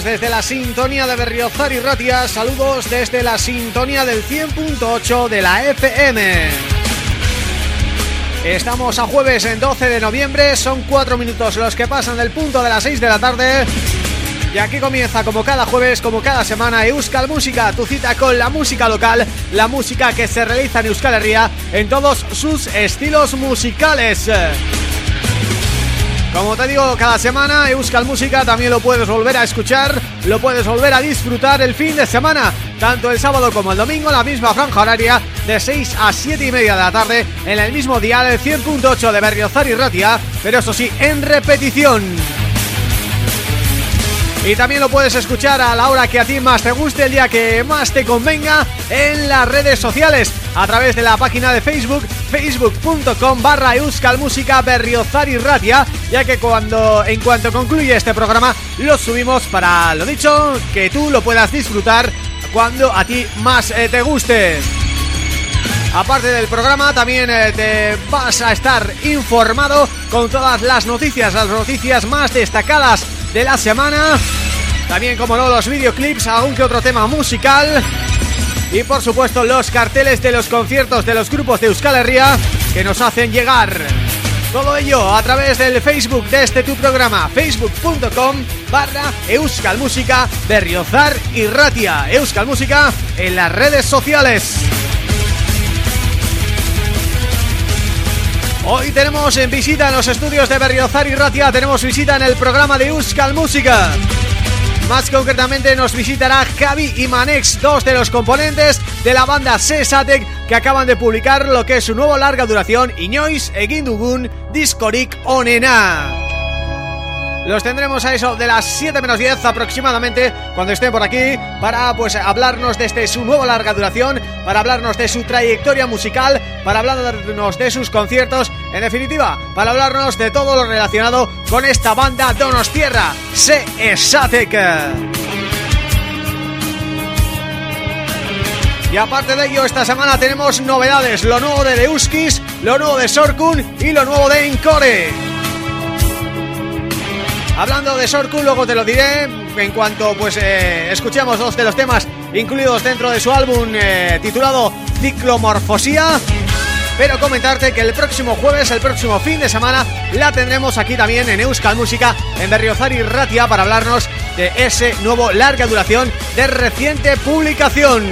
desde la sintonía de Berriozar y Ratia, saludos desde la sintonía del 100.8 de la FM. Estamos a jueves en 12 de noviembre, son cuatro minutos los que pasan del punto de las 6 de la tarde y aquí comienza como cada jueves, como cada semana Euskal Música, tu cita con la música local, la música que se realiza en Euskal Herria en todos sus estilos musicales. Como te digo, cada semana Euskal Música también lo puedes volver a escuchar, lo puedes volver a disfrutar el fin de semana, tanto el sábado como el domingo, la misma franja horaria de 6 a 7 y media de la tarde, en el mismo día del 100.8 de Berriozar y Ratia, pero eso sí, en repetición. Y también lo puedes escuchar a la hora que a ti más te guste, el día que más te convenga en las redes sociales a través de la página de Facebook facebook.com barra música berriozar y ratia ya que cuando en cuanto concluye este programa lo subimos para, lo dicho, que tú lo puedas disfrutar cuando a ti más eh, te guste. Aparte del programa también eh, te vas a estar informado con todas las noticias, las noticias más destacadas de la semana También como no los videoclips, algún que otro tema musical Y por supuesto los carteles de los conciertos de los grupos de Euskal Herria que nos hacen llegar todo ello a través del Facebook de este tu programa Facebook.com barra Euskal Música Berriozar y Ratia. Euskal Música en las redes sociales. Hoy tenemos en visita en los estudios de Berriozar y Ratia Tenemos visita en el programa de Euskal Música más concretamente nos visitará Javi y Manex, dos de los componentes de la banda Sesatec que acaban de publicar lo que es su nuevo larga duración Iñois Egindugun Discorik Onena. Los tendremos a eso de las 7 menos 10 aproximadamente Cuando estén por aquí Para pues hablarnos de este, su nueva larga duración Para hablarnos de su trayectoria musical Para hablarnos de sus conciertos. En definitiva, para hablarnos de todo lo relacionado Con esta banda Donostierra Se Esatec Y aparte de ello, esta semana tenemos novedades. Lo nuevo de Deuskis, lo nuevo de Sorkun Y lo nuevo de Encore. Hablando de Sorku, luego te lo diré. En cuanto pues eh, escuchemos dos de los temas incluidos dentro de su álbum eh, titulado Ciclomorfosía pero comentarte que el próximo jueves, el próximo fin de semana, la tendremos aquí también en Euskal Música, en Berriozar y Ratia, para hablarnos de ese nuevo larga duración de reciente publicación.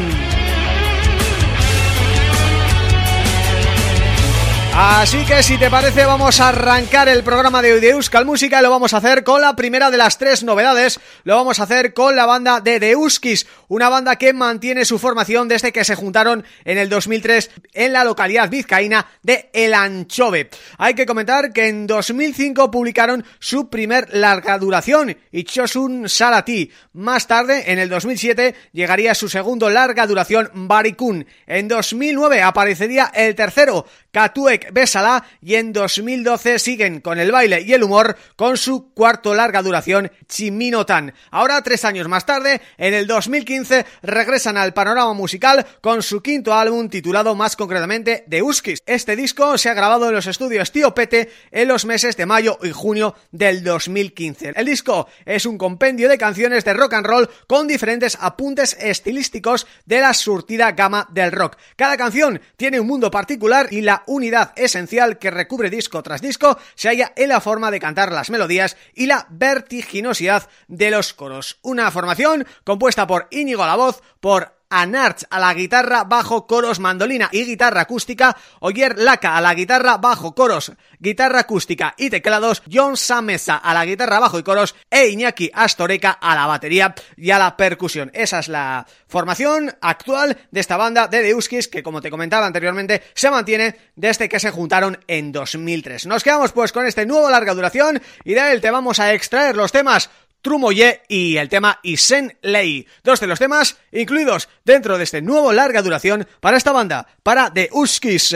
Así que si te parece vamos a arrancar el programa de, de Euskal Música y lo vamos a hacer con la primera de las tres novedades. Lo vamos a hacer con la banda de Deuskis, una banda que mantiene su formación desde que se juntaron en el 2003 en la localidad vizcaína de El Anchove. Hay que comentar que en 2005 publicaron su primer larga duración, Ichosun Sarati. Más tarde, en el 2007, llegaría su segundo larga duración, Barikun. En 2009 aparecería el tercero, Katuek Besala y en 2012 siguen con el baile y el humor con su cuarto larga duración Chiminotan. Ahora, tres años más tarde, en el 2015, regresan al panorama musical con su quinto álbum titulado más concretamente The Uskis. Este disco se ha grabado en los estudios Tío Pete en los meses de mayo y junio del 2015. El disco es un compendio de canciones de rock and roll con diferentes apuntes estilísticos de la surtida gama del rock. Cada canción tiene un mundo particular y la unidad esencial que recubre disco tras disco se halla en la forma de cantar las melodías y la vertiginosidad de los coros. Una formación compuesta por A la voz, por Anarch a la guitarra, bajo, coros, mandolina y guitarra acústica, Oyer Laca a la guitarra, bajo, coros, guitarra acústica y teclados, John Sameza a la guitarra, bajo y coros e Iñaki Astoreca a la batería y a la percusión. Esa es la formación actual de esta banda de Deuskis que como te comentaba anteriormente se mantiene desde que se juntaron en 2003. Nos quedamos pues con este nuevo larga duración y de él te vamos a extraer los temas Trumoye y el tema Isen Lei, dos de los temas incluidos dentro de este nuevo larga duración para esta banda, para The Uskis.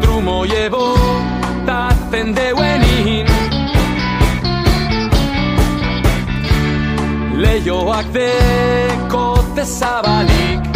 Trumoye botatzen deuenin Leioak dekote zabalik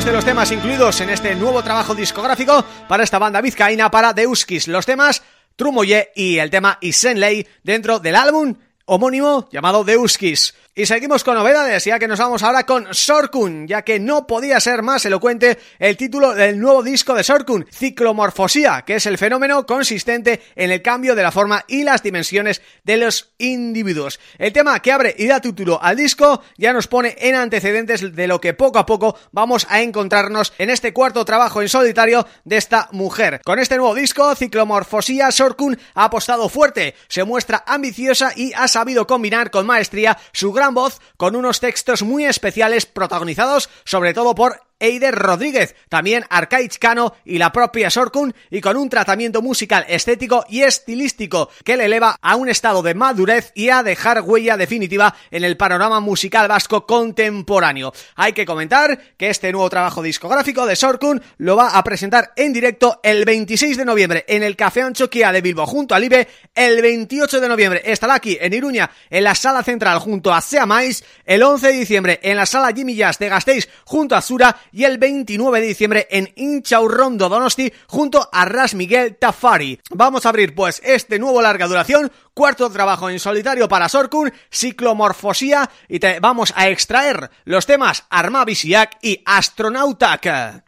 de los temas incluidos en este nuevo trabajo discográfico para esta banda vizcaína para Deuskis. Los temas Trumoye y el tema Isenley dentro del álbum homónimo llamado Deuskis. Y seguimos con novedades, ya que nos vamos ahora con Sorkun, ya que no podía ser más elocuente el título del nuevo disco de Sorkun, Ciclomorfosía, que es el fenómeno consistente en el cambio de la forma y las dimensiones de los individuos. El tema que abre y da título al disco ya nos pone en antecedentes de lo que poco a poco vamos a encontrarnos en este cuarto trabajo en solitario de esta mujer. Con este nuevo disco, Ciclomorfosía, Sorkun ha apostado fuerte, se muestra ambiciosa y ha sabido combinar con maestría su gran voz con unos textos muy especiales protagonizados sobre todo por Eider Rodríguez, también Arcaich Cano y la propia Sorkun y con un tratamiento musical estético y estilístico que le eleva a un estado de madurez y a dejar huella definitiva en el panorama musical vasco contemporáneo. Hay que comentar que este nuevo trabajo discográfico de Sorkun lo va a presentar en directo el 26 de noviembre en el Café Anchoquia de Bilbo junto al IBE, el 28 de noviembre estará aquí en Iruña en la Sala Central junto a Sea Mais, el 11 de diciembre en la Sala Jimmy Jazz de Gasteiz junto a Zura y el 29 de diciembre en Inchaurrondo Donosti junto a Ras Miguel Tafari. Vamos a abrir pues este nuevo larga duración, cuarto trabajo en solitario para Sorkun, Ciclomorfosía y te vamos a extraer los temas Armavisiak y Astronautac.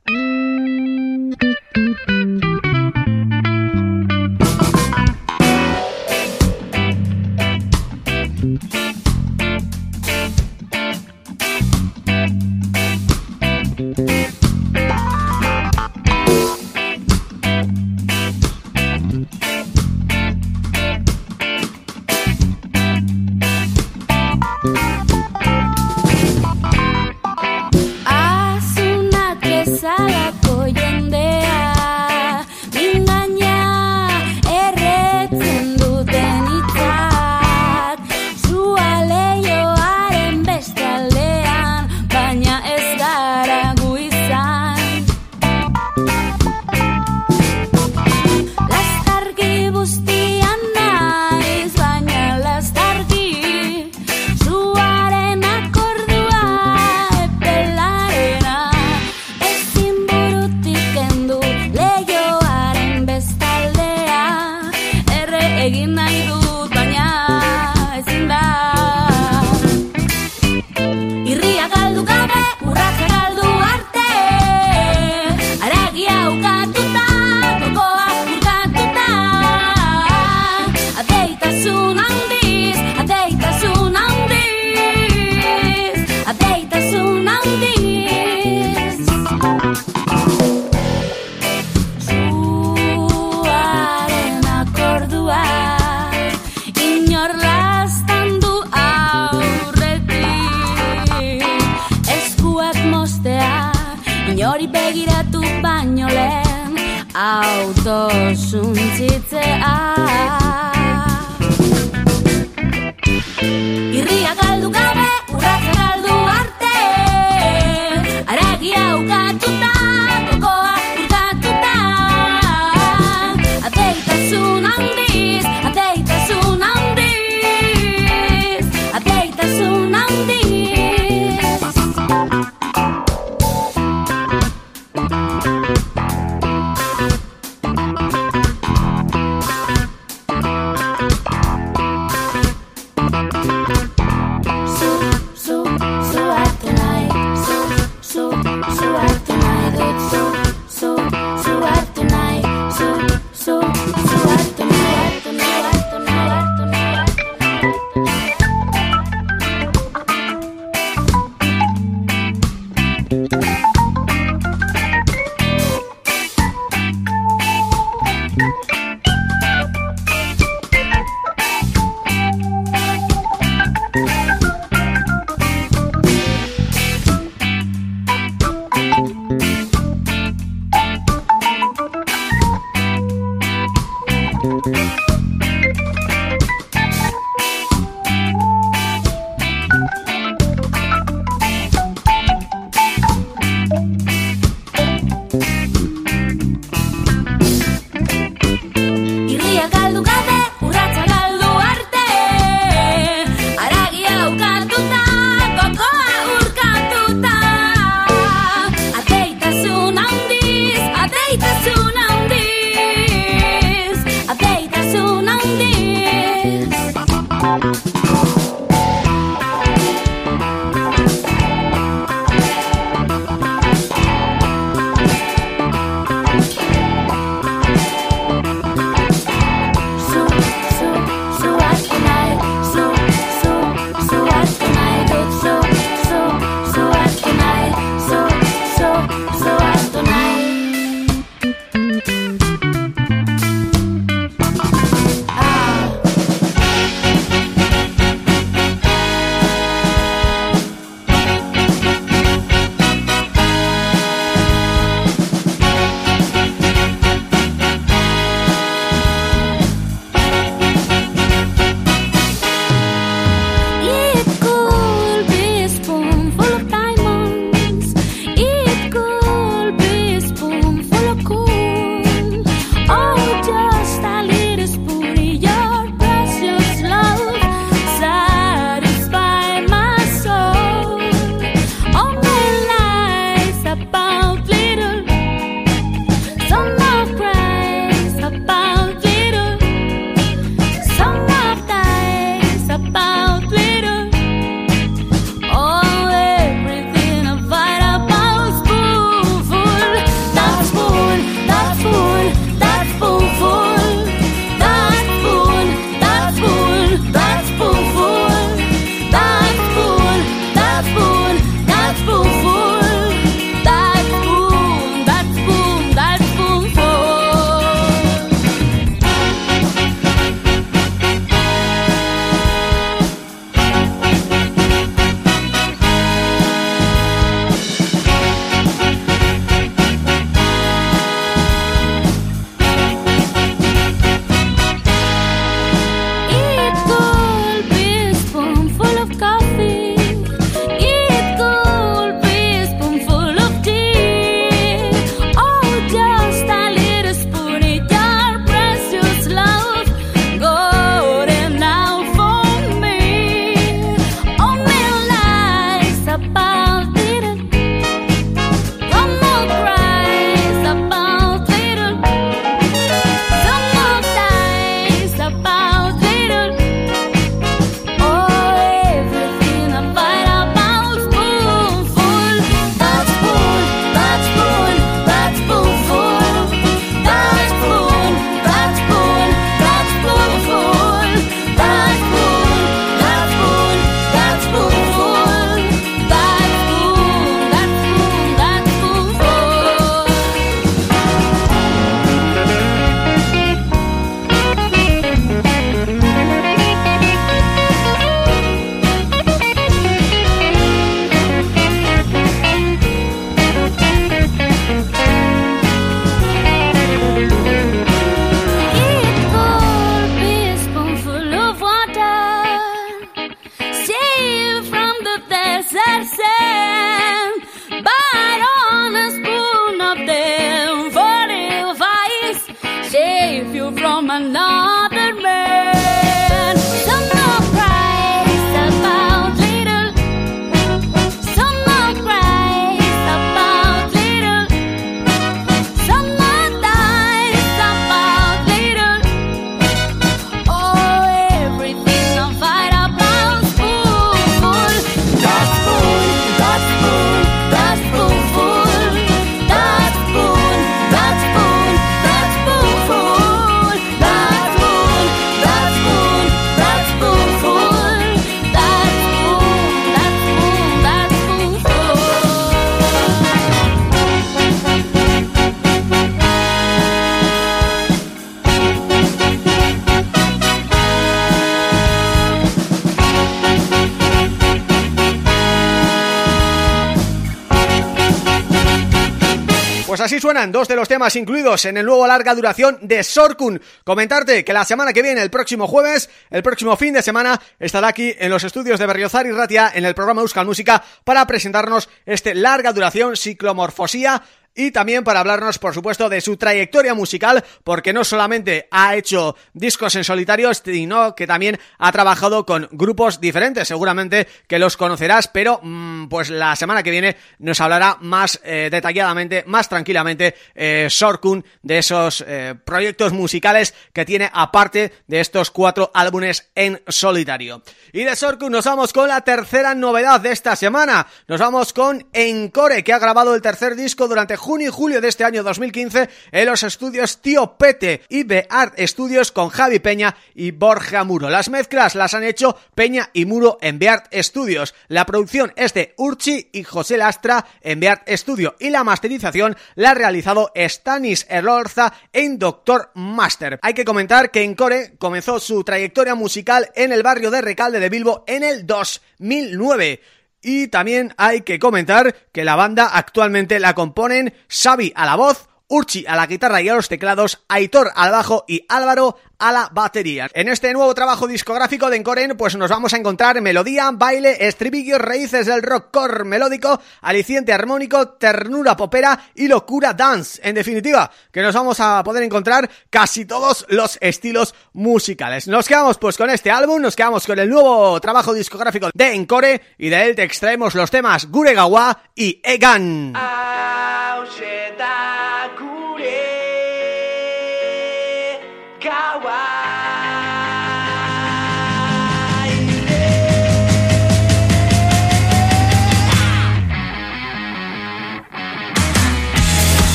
Así suenan dos de los temas incluidos en el nuevo larga duración de Sorkun. Comentarte que la semana que viene, el próximo jueves, el próximo fin de semana, estará aquí en los estudios de Berriozar y Ratia en el programa Euskal Música para presentarnos este larga duración Ciclomorfosía y también para hablarnos, por supuesto, de su trayectoria musical, porque no solamente ha hecho discos en solitario, sino que también ha trabajado con grupos diferentes, seguramente que los conocerás, pero mm, pues la semana que viene nos hablará más eh, detalladamente, más tranquilamente, eh, Sorkun, de esos eh, proyectos musicales que tiene aparte de estos cuatro álbumes en solitario. Y de Sorkun nos vamos con la tercera novedad de esta semana, nos vamos con Encore, que ha grabado el tercer disco durante junio y julio de este año 2015 en los estudios Tío Pete y The Art Studios con Javi Peña y Borja Muro. Las mezclas las han hecho Peña y Muro en Beart Studios. La producción es de Urchi y José Lastra en Beart Studio y la masterización la ha realizado Stanis Elorza en Doctor Master. Hay que comentar que Encore comenzó su trayectoria musical en el barrio de Recalde de Bilbo en el 2009 y también hay que comentar que la banda actualmente la componen Xavi a la voz, Urchi a la guitarra y a los teclados, Aitor al bajo y Álvaro a la batería. En este nuevo trabajo discográfico de Encoren, pues nos vamos a encontrar melodía, baile, estribillos, raíces del rock core melódico, aliciente armónico, ternura popera y locura dance. En definitiva, que nos vamos a poder encontrar casi todos los estilos musicales. Nos quedamos pues con este álbum, nos quedamos con el nuevo trabajo discográfico de Encore y de él te extraemos los temas Guregawa y Egan.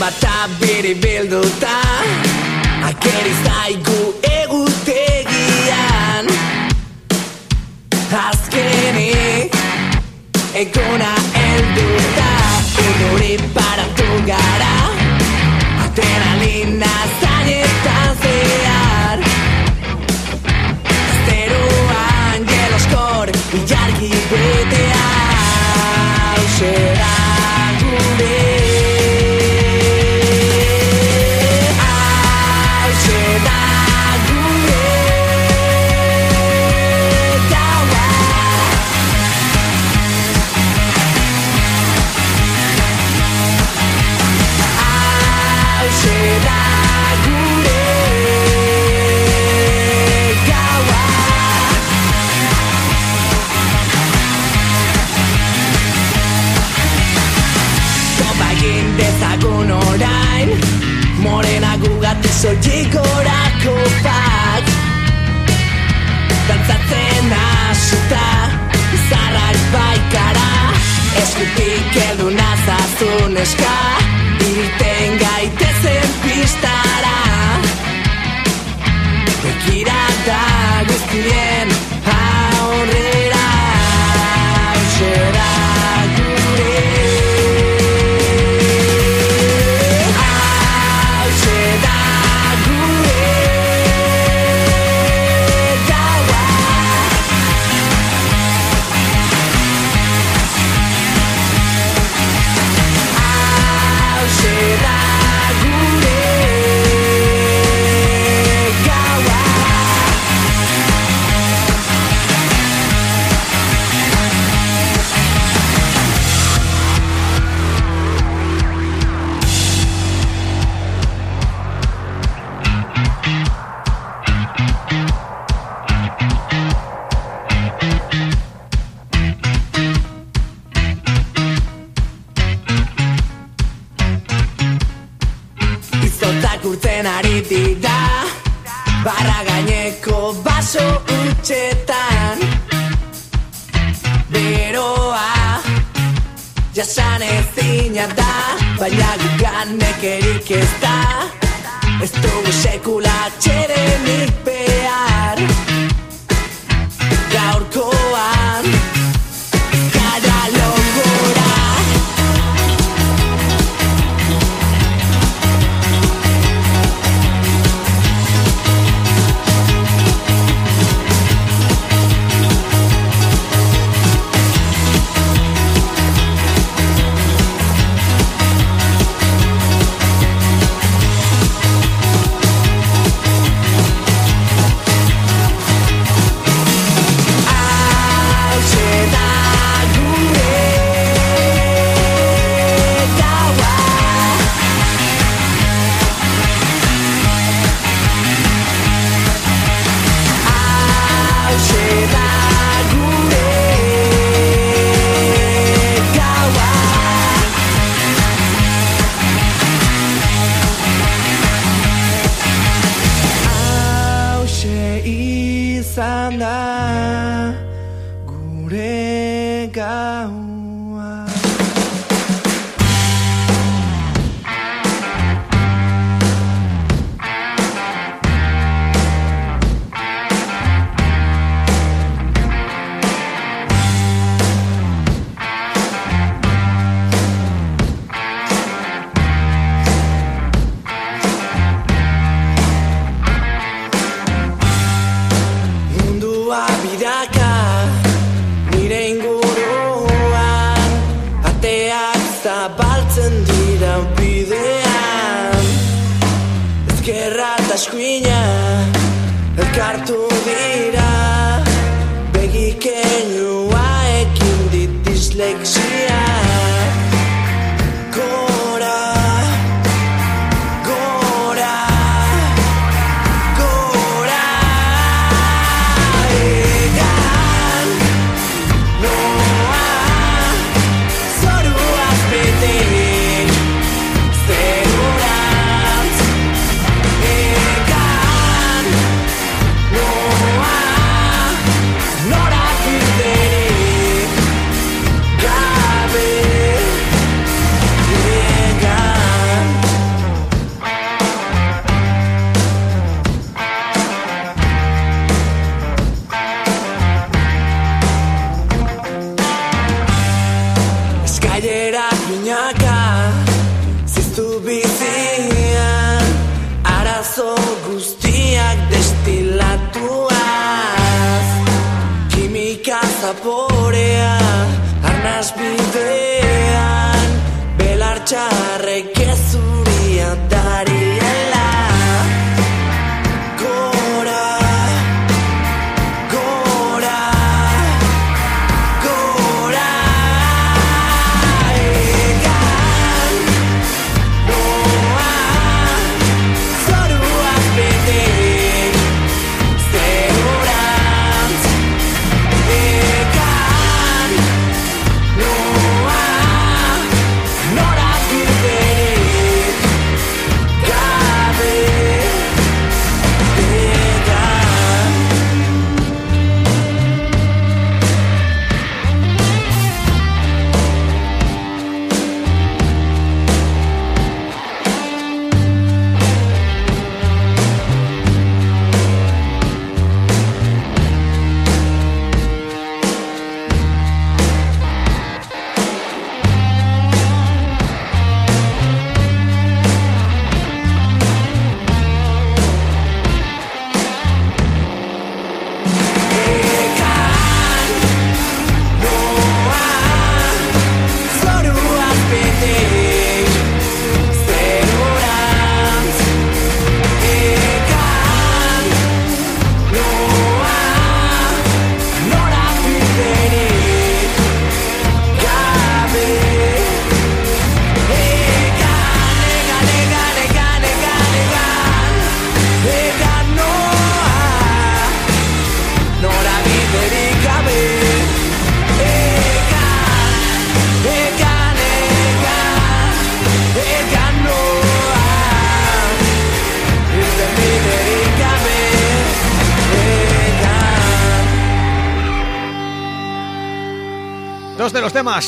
Bata biri bilduta Akeri zaigu egutegian. Azkenik Egona elduta Urduri paratu gara. Adrenalina zainetan zehar. Asteroan jeloskor Ilargi betea Ausera soilik orako bat. Dantzatzen asuta Zarrak baikara. Eskutik edu nazazun eska Irten gaitezen pistara. Bekira da guztien etxetan Beroa Jasan ez da Baina gugan nekerik ez da. Ez dugu sekula txeren ikpe charreca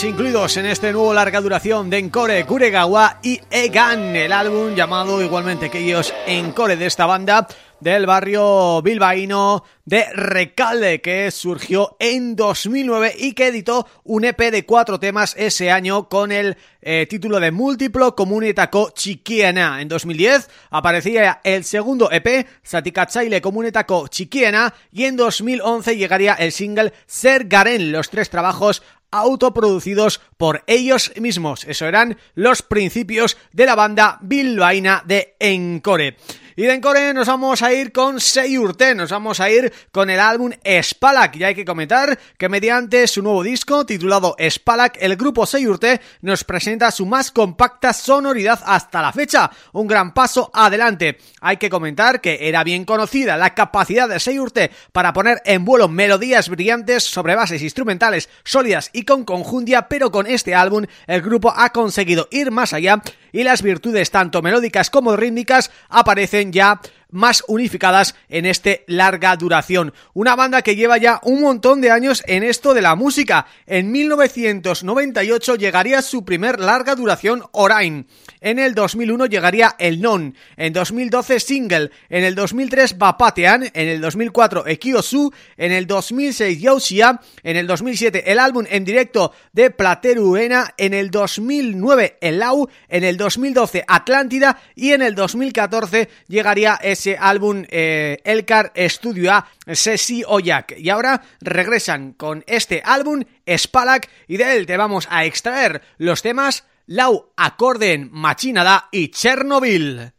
incluidos en este nuevo larga duración de Encore, Kuregawa y Egan, el álbum llamado igualmente que ellos Encore de esta banda del barrio bilbaíno de Recalde que surgió en 2009 y que editó un EP de cuatro temas ese año con el eh, título de Múltiplo Comunetako Chiquiena. En 2010 aparecía el segundo EP, Satikatzaile Comunetako Chiquiena y en 2011 llegaría el single Ser Garen, los tres trabajos autoproducidos por ellos mismos. Eso eran los principios de la banda bilbaína de Encore. Y de Encore nos vamos a ir con Seyurte, nos vamos a ir con el álbum Spalak. Y hay que comentar que mediante su nuevo disco titulado Spalak, el grupo Seyurte nos presenta su más compacta sonoridad hasta la fecha. Un gran paso adelante. Hay que comentar que era bien conocida la capacidad de Seyurte para poner en vuelo melodías brillantes sobre bases instrumentales sólidas y con conjundia, pero con este álbum el grupo ha conseguido ir más allá y las virtudes tanto melódicas como rítmicas aparecen ya más unificadas en este larga duración. Una banda que lleva ya un montón de años en esto de la música. En 1998 llegaría su primer larga duración Orain. En el 2001 llegaría El Non. En 2012 Single. En el 2003 Bapatean. En el 2004 Ekiosu. En el 2006 Yoshia. En el 2007 el álbum en directo de Plateruena. En el 2009 El Lau. En el 2012 Atlántida. Y en el 2014 llegaría ese ese álbum eh, Elcar Studio A Sesi Oyak. Y ahora regresan con este álbum Spalak y de él te vamos a extraer los temas Lau Acorden Machinada y Chernobyl.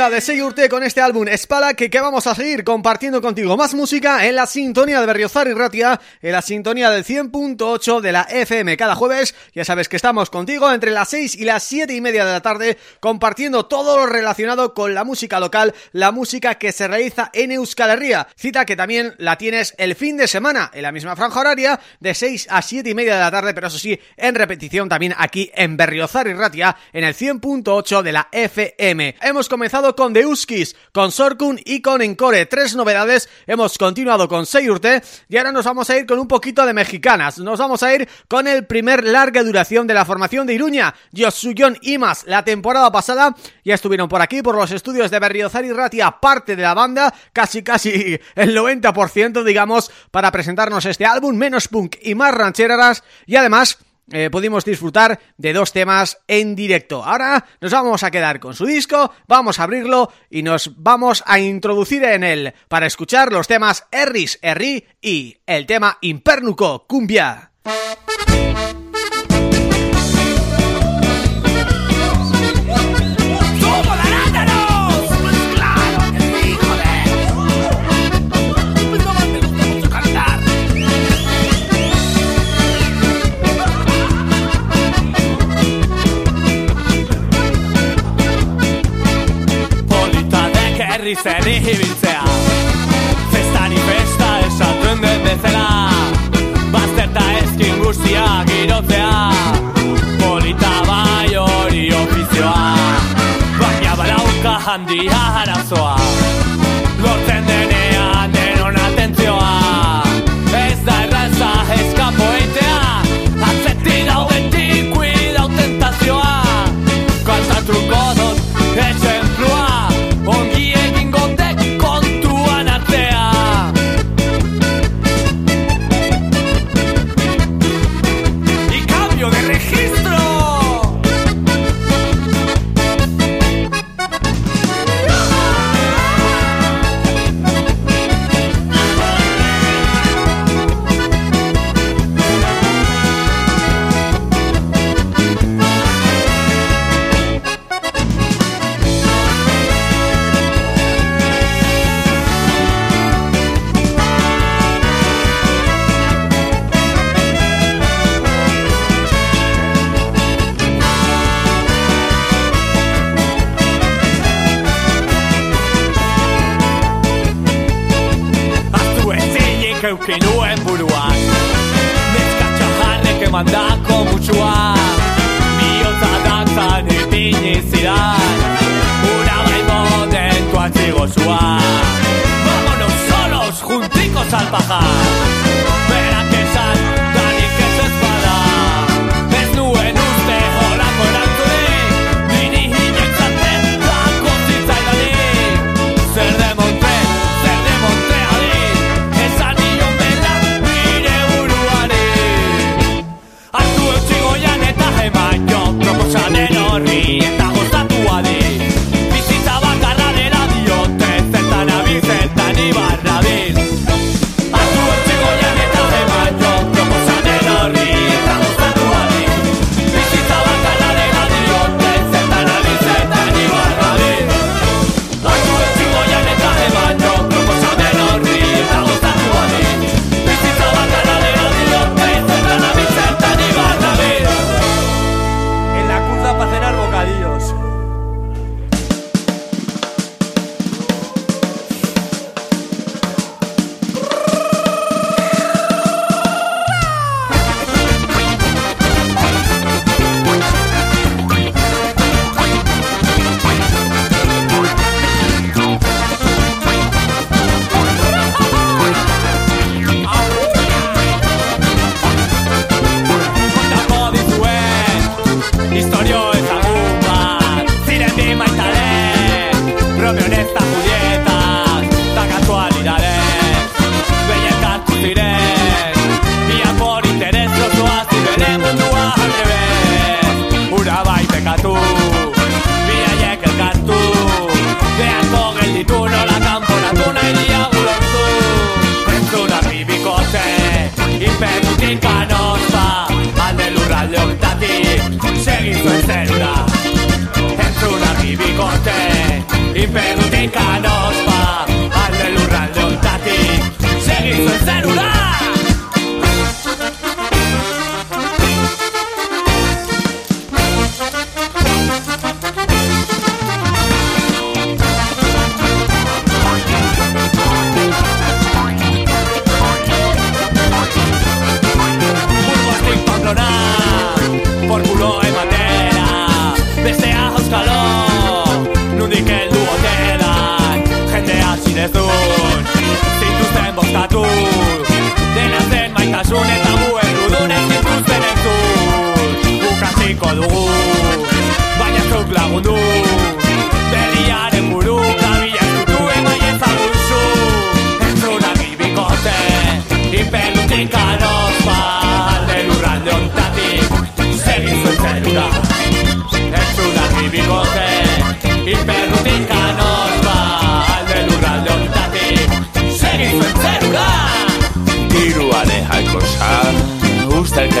Música de Seyurte con este álbum Spala que, que vamos a seguir compartiendo contigo más música en la sintonía de Berriozar y Ratia, en la sintonía del 100.8 de la FM cada jueves. Ya sabes que estamos contigo entre las 6 y las 7 y media de la tarde compartiendo todo lo relacionado con la música local, la música que se realiza en Euskal Herria. Cita que también la tienes el fin de semana en la misma franja horaria de 6 a 7 y media de la tarde, pero eso sí, en repetición también aquí en Berriozar y Ratia en el 100.8 de la FM hemos comenzado con The Uskis, con Sorkun y con Encore. Tres novedades, hemos continuado con Seyurte y ahora nos vamos a ir con un poquito de mexicanas. Nos vamos a ir con el primer larga duración de la formación de Iruña, Yosuyon Imas. La temporada pasada ya estuvieron por aquí, por los estudios de Berriozar y Ratia, parte de la banda, casi casi el 90% digamos, para presentarnos este álbum, menos punk y más rancheras y además eh, pudimos disfrutar de dos temas en directo. Ahora nos vamos a quedar con su disco, vamos a abrirlo y nos vamos a introducir en él para escuchar los temas Erris, Erri y el tema Impernuco, Cumbia. Herri zerri hibiltzea Festani festa esatuen den bezala. Bazterta ezkin guztia girotzea. Polita bai hori ofizioa. Baina balauka handia harazoa emandako mutxua Biota dantzan ipini zidan Una bai momentu atzigozua Vámonos solos, junticos al pajar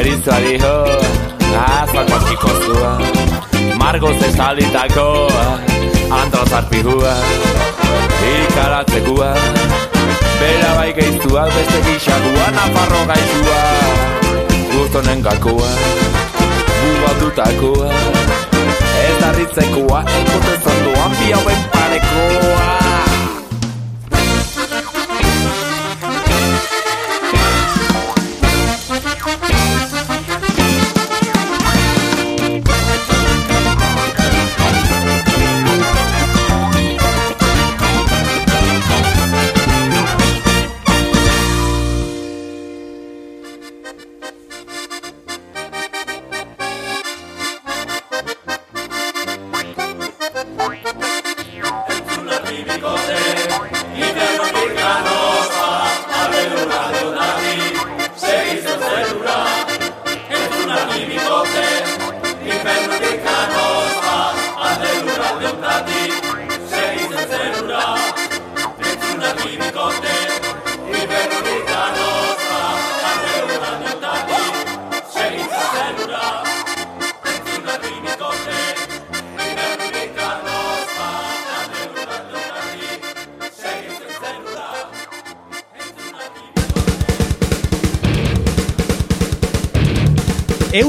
Chorizo dijo, hasta cualquier costua. Margo zestalitako, andra zarpigua. Ikaratzekua, bela bai geiztua, beste gixakua, nafarro gaizua. Gustonen gakoa, bubatutakoa. Ez darritzekoa, ekotezan doan, bi hauen parekoa.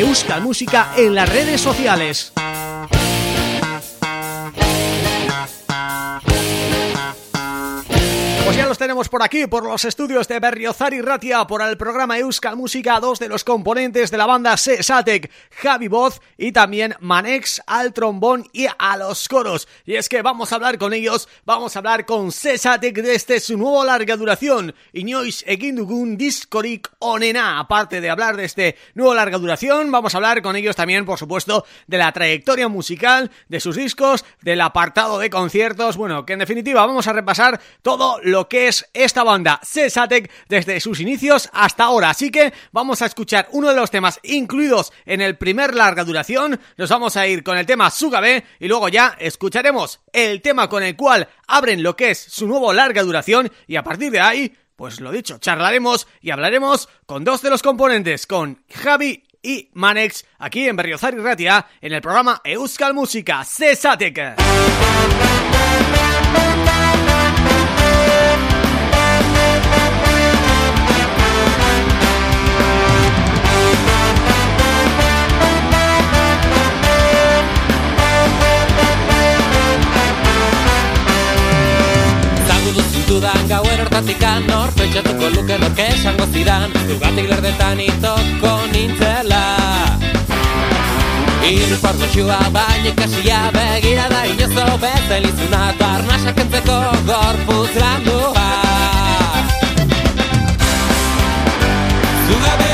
Euskal Música en las redes sociales. tenemos por aquí, por los estudios de Berriozar y Ratia, por el programa Euskal Música, dos de los componentes de la banda Sesatec, Javi Voz y también Manex al trombón y a los coros. Y es que vamos a hablar con ellos, vamos a hablar con Sesatec desde su nuevo larga duración, Inois Egindugun Discorik Onena. Aparte de hablar de este nuevo larga duración, vamos a hablar con ellos también, por supuesto, de la trayectoria musical, de sus discos, del apartado de conciertos, bueno, que en definitiva vamos a repasar todo lo que esta banda, Sesatec, desde sus inicios hasta ahora. Así que vamos a escuchar uno de los temas incluidos en el primer larga duración. Nos vamos a ir con el tema Sugabe y luego ya escucharemos el tema con el cual abren lo que es su nuevo larga duración y a partir de ahí, pues lo dicho, charlaremos y hablaremos con dos de los componentes, con Javi y Manex, aquí en Berriozar y Ratia, en el programa Euskal Música, Cesatec. Dudan gauen hortatik anor Pentsatuko luke norke esango zidan. Zugatik lerdetan itoko nintzela. Iru porno xua baina ikasia begira da inozo bezen izuna Barnasak entzeko gorpuz landua. Zugabe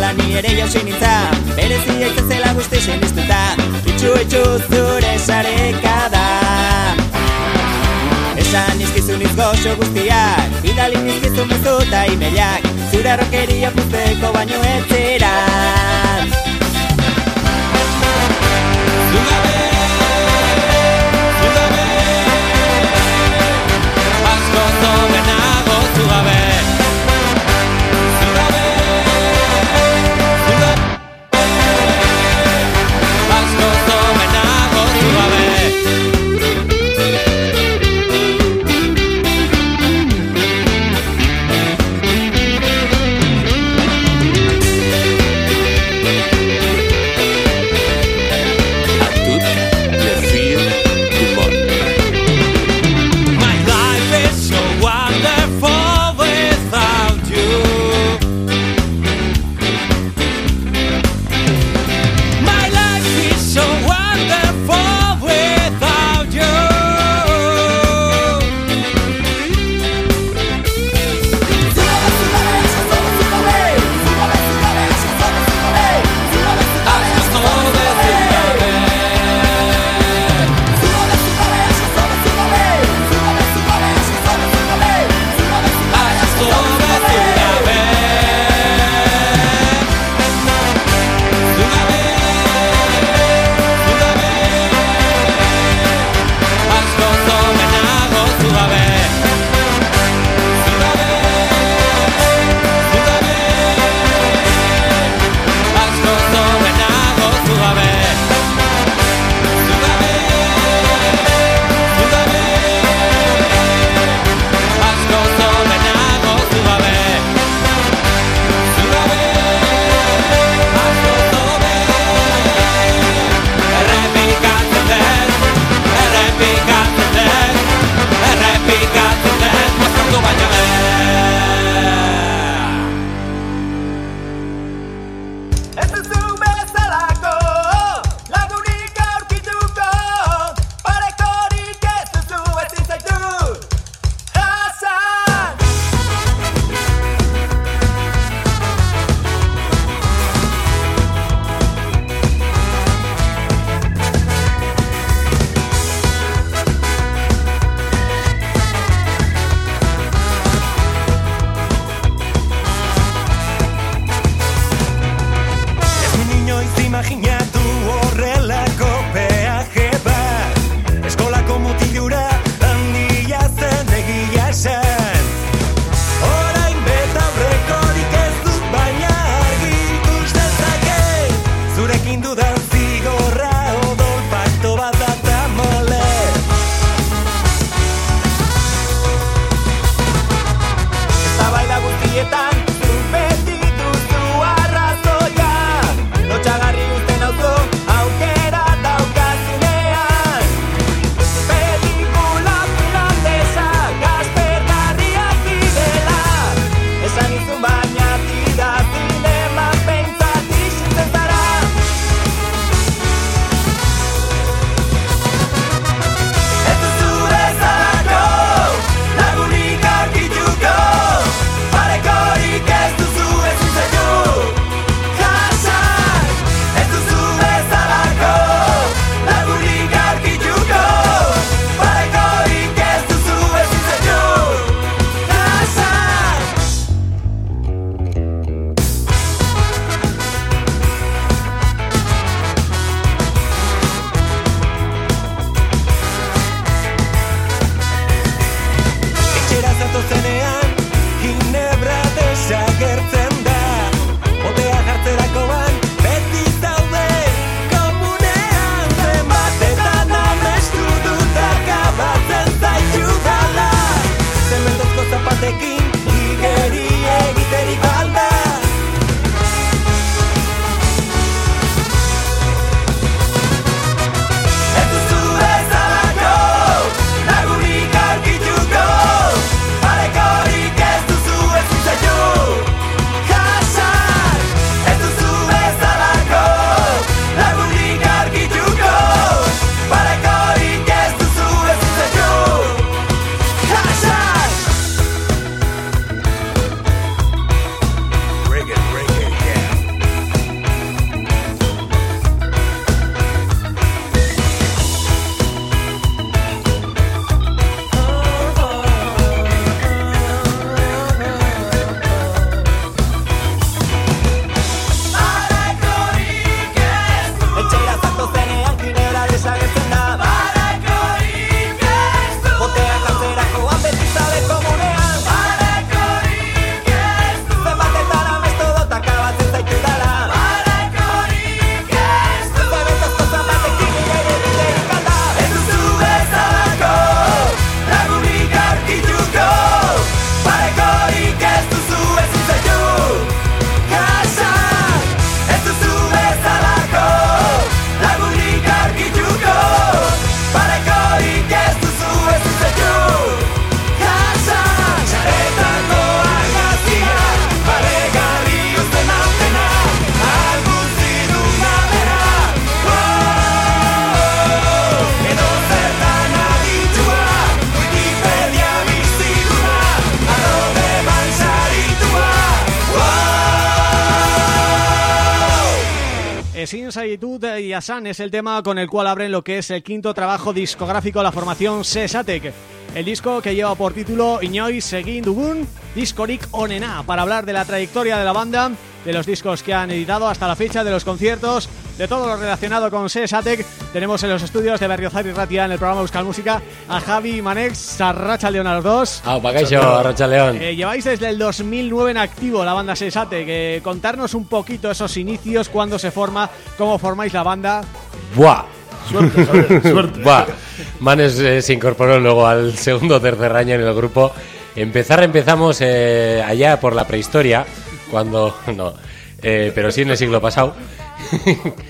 bezala ni ere jausin itza Berezi aitzazela guzti sinistuta Itxu itxu zure sareka da Esan izkizun izgozo guztiak. Bidalin izkizun mezuta imeliak Zura rokeria puzteko baino etzera Y Asan es el tema con el cual abren lo que es el quinto trabajo discográfico de la formación Sesatec. El disco que lleva por título Iñoi Seguin Dugun, Discoric Onena, para hablar de la trayectoria de la banda, de los discos que han editado hasta la fecha, de los conciertos, de todo lo relacionado con Sesatec. Tenemos en los estudios de Berriozar y Ratia en el programa Buscar Música a Javi Manex, Sarracha León a los dos. Ah, Pacaixo, Arracha León. Eh, lleváis desde el 2009 en activo la banda Sesate, que contarnos un poquito esos inicios, cuándo se forma, cómo formáis la banda. Buah. Suerte, suerte. Buah. Manes eh, se incorporó luego al segundo o tercer año en el grupo. Empezar empezamos eh, allá por la prehistoria, cuando... No, eh, pero sí en el siglo pasado.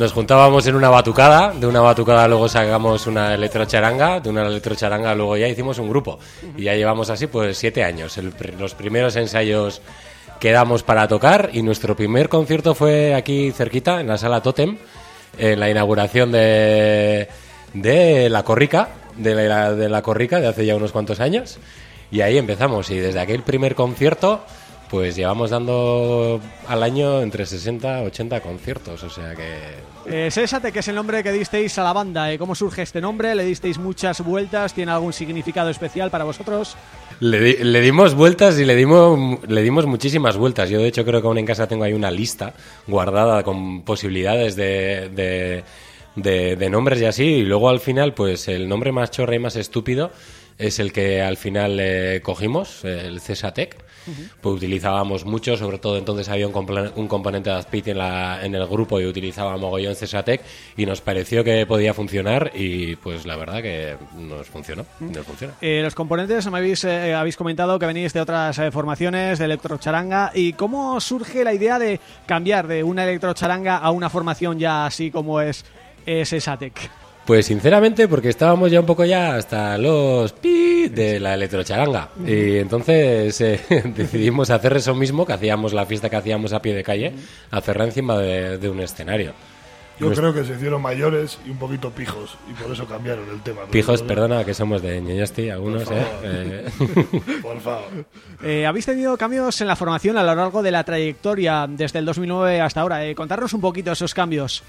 Nos juntábamos en una batucada, de una batucada luego sacamos una electrocharanga, de una electrocharanga luego ya hicimos un grupo. Y ya llevamos así pues siete años. El los primeros ensayos quedamos para tocar y nuestro primer concierto fue aquí cerquita, en la sala Totem, en la inauguración de, de La Corrica, de la, de la Corrica de hace ya unos cuantos años. Y ahí empezamos. Y desde aquel primer concierto, pues llevamos dando al año entre 60 y 80 conciertos. O sea que Eh, Sesate, que es el nombre que disteis a la banda, eh, ¿cómo surge este nombre? ¿Le disteis muchas vueltas? ¿Tiene algún significado especial para vosotros? Le, di- le dimos vueltas y le dimos, le dimos muchísimas vueltas. Yo, de hecho, creo que aún en casa tengo ahí una lista guardada con posibilidades de, de, de- de nombres y así. Y luego, al final, pues el nombre más chorra y más estúpido es el que al final eh, cogimos, el Cesatec. Pues utilizábamos mucho, sobre todo entonces había un, un componente de Azpiti en, la, en el grupo y utilizaba mogollón Cesatec y nos pareció que podía funcionar y pues la verdad que nos funcionó, nos funciona. Eh, los componentes, me habéis, eh, habéis comentado que venís de otras eh, formaciones, de electrocharanga. ¿Y cómo surge la idea de cambiar de una electrocharanga a una formación ya así como es, es Sesatec? Pues sinceramente porque estábamos ya un poco ya hasta los pi de la electrocharanga y entonces eh, decidimos hacer eso mismo que hacíamos la fiesta que hacíamos a pie de calle, hacerla encima de, de un escenario. Yo creo que se hicieron mayores y un poquito pijos y por eso cambiaron el tema. Pijos, perdona que somos de Ñeñasti algunos, Por ¿eh? favor. Eh, Por favor. Eh, habéis tenido cambios en la formación a lo largo de la trayectoria desde el 2009 hasta ahora. Eh, contarnos un poquito esos cambios.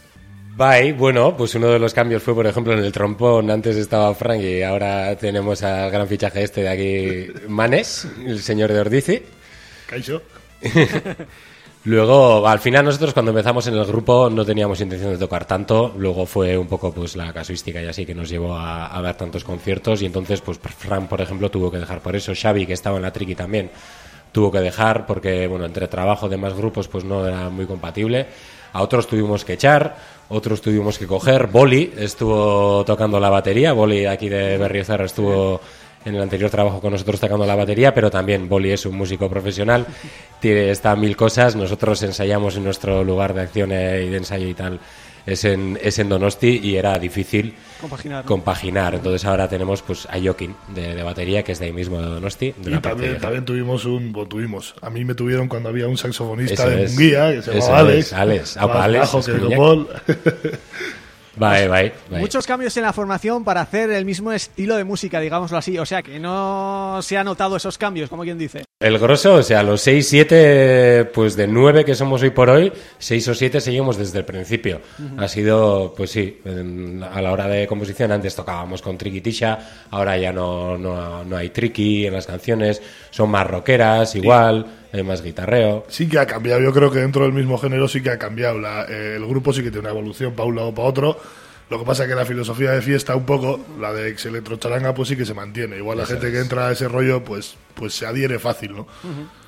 Bye, bueno, pues uno de los cambios fue, por ejemplo, en el trompón. Antes estaba Frank y ahora tenemos al gran fichaje este de aquí, Manes, el señor de Ordici. Caixo. Luego, al final nosotros cuando empezamos en el grupo no teníamos intención de tocar tanto, luego fue un poco pues la casuística y así que nos llevó a, a dar tantos conciertos y entonces pues Fran, por ejemplo, tuvo que dejar por eso, Xavi, que estaba en la Triqui también, tuvo que dejar porque, bueno, entre trabajo de más grupos pues no era muy compatible. A otros tuvimos que echar, otros tuvimos que coger. Boli estuvo tocando la batería, Boli aquí de Berriozar estuvo en el anterior trabajo con nosotros tocando la batería, pero también Boli es un músico profesional, tiene, está mil cosas. Nosotros ensayamos en nuestro lugar de acción y de ensayo y tal, es en, es en Donosti y era difícil Compaginar. ¿no? compaginar. Entonces ahora tenemos pues a Joaquín de, de batería, que es de ahí mismo de Donosti. De Y también, también tuvimos un. Bueno, tuvimos. A mí me tuvieron cuando había un saxofonista Eso de es. Munguía que se llamaba Alex. Alex. Ah, Alex, es que Bye, bye, bye. Muchos cambios en la formación para hacer el mismo estilo de música, digámoslo así. O sea, que no se ha notado esos cambios, como quien dice. El grosso, o sea, los 6, 7, pues de 9 que somos hoy por hoy, 6 o 7 seguimos desde el principio. Ha sido, pues sí, en- a la hora de composición antes tocábamos con Triquitisha, ahora ya no, no, no hay triqui en las canciones, son más rockeras igual, hay más guitarreo. Sí que ha cambiado. Yo creo que dentro del mismo género sí que ha cambiado. La- eh, el grupo sí que tiene una evolución para un lado o para otro. Lo que pasa es que la filosofía de fiesta un poco, la de ex electrocharanga, pues sí que se mantiene. Igual la gente que entra a ese rollo, pues, pues se adhiere fácil, ¿no?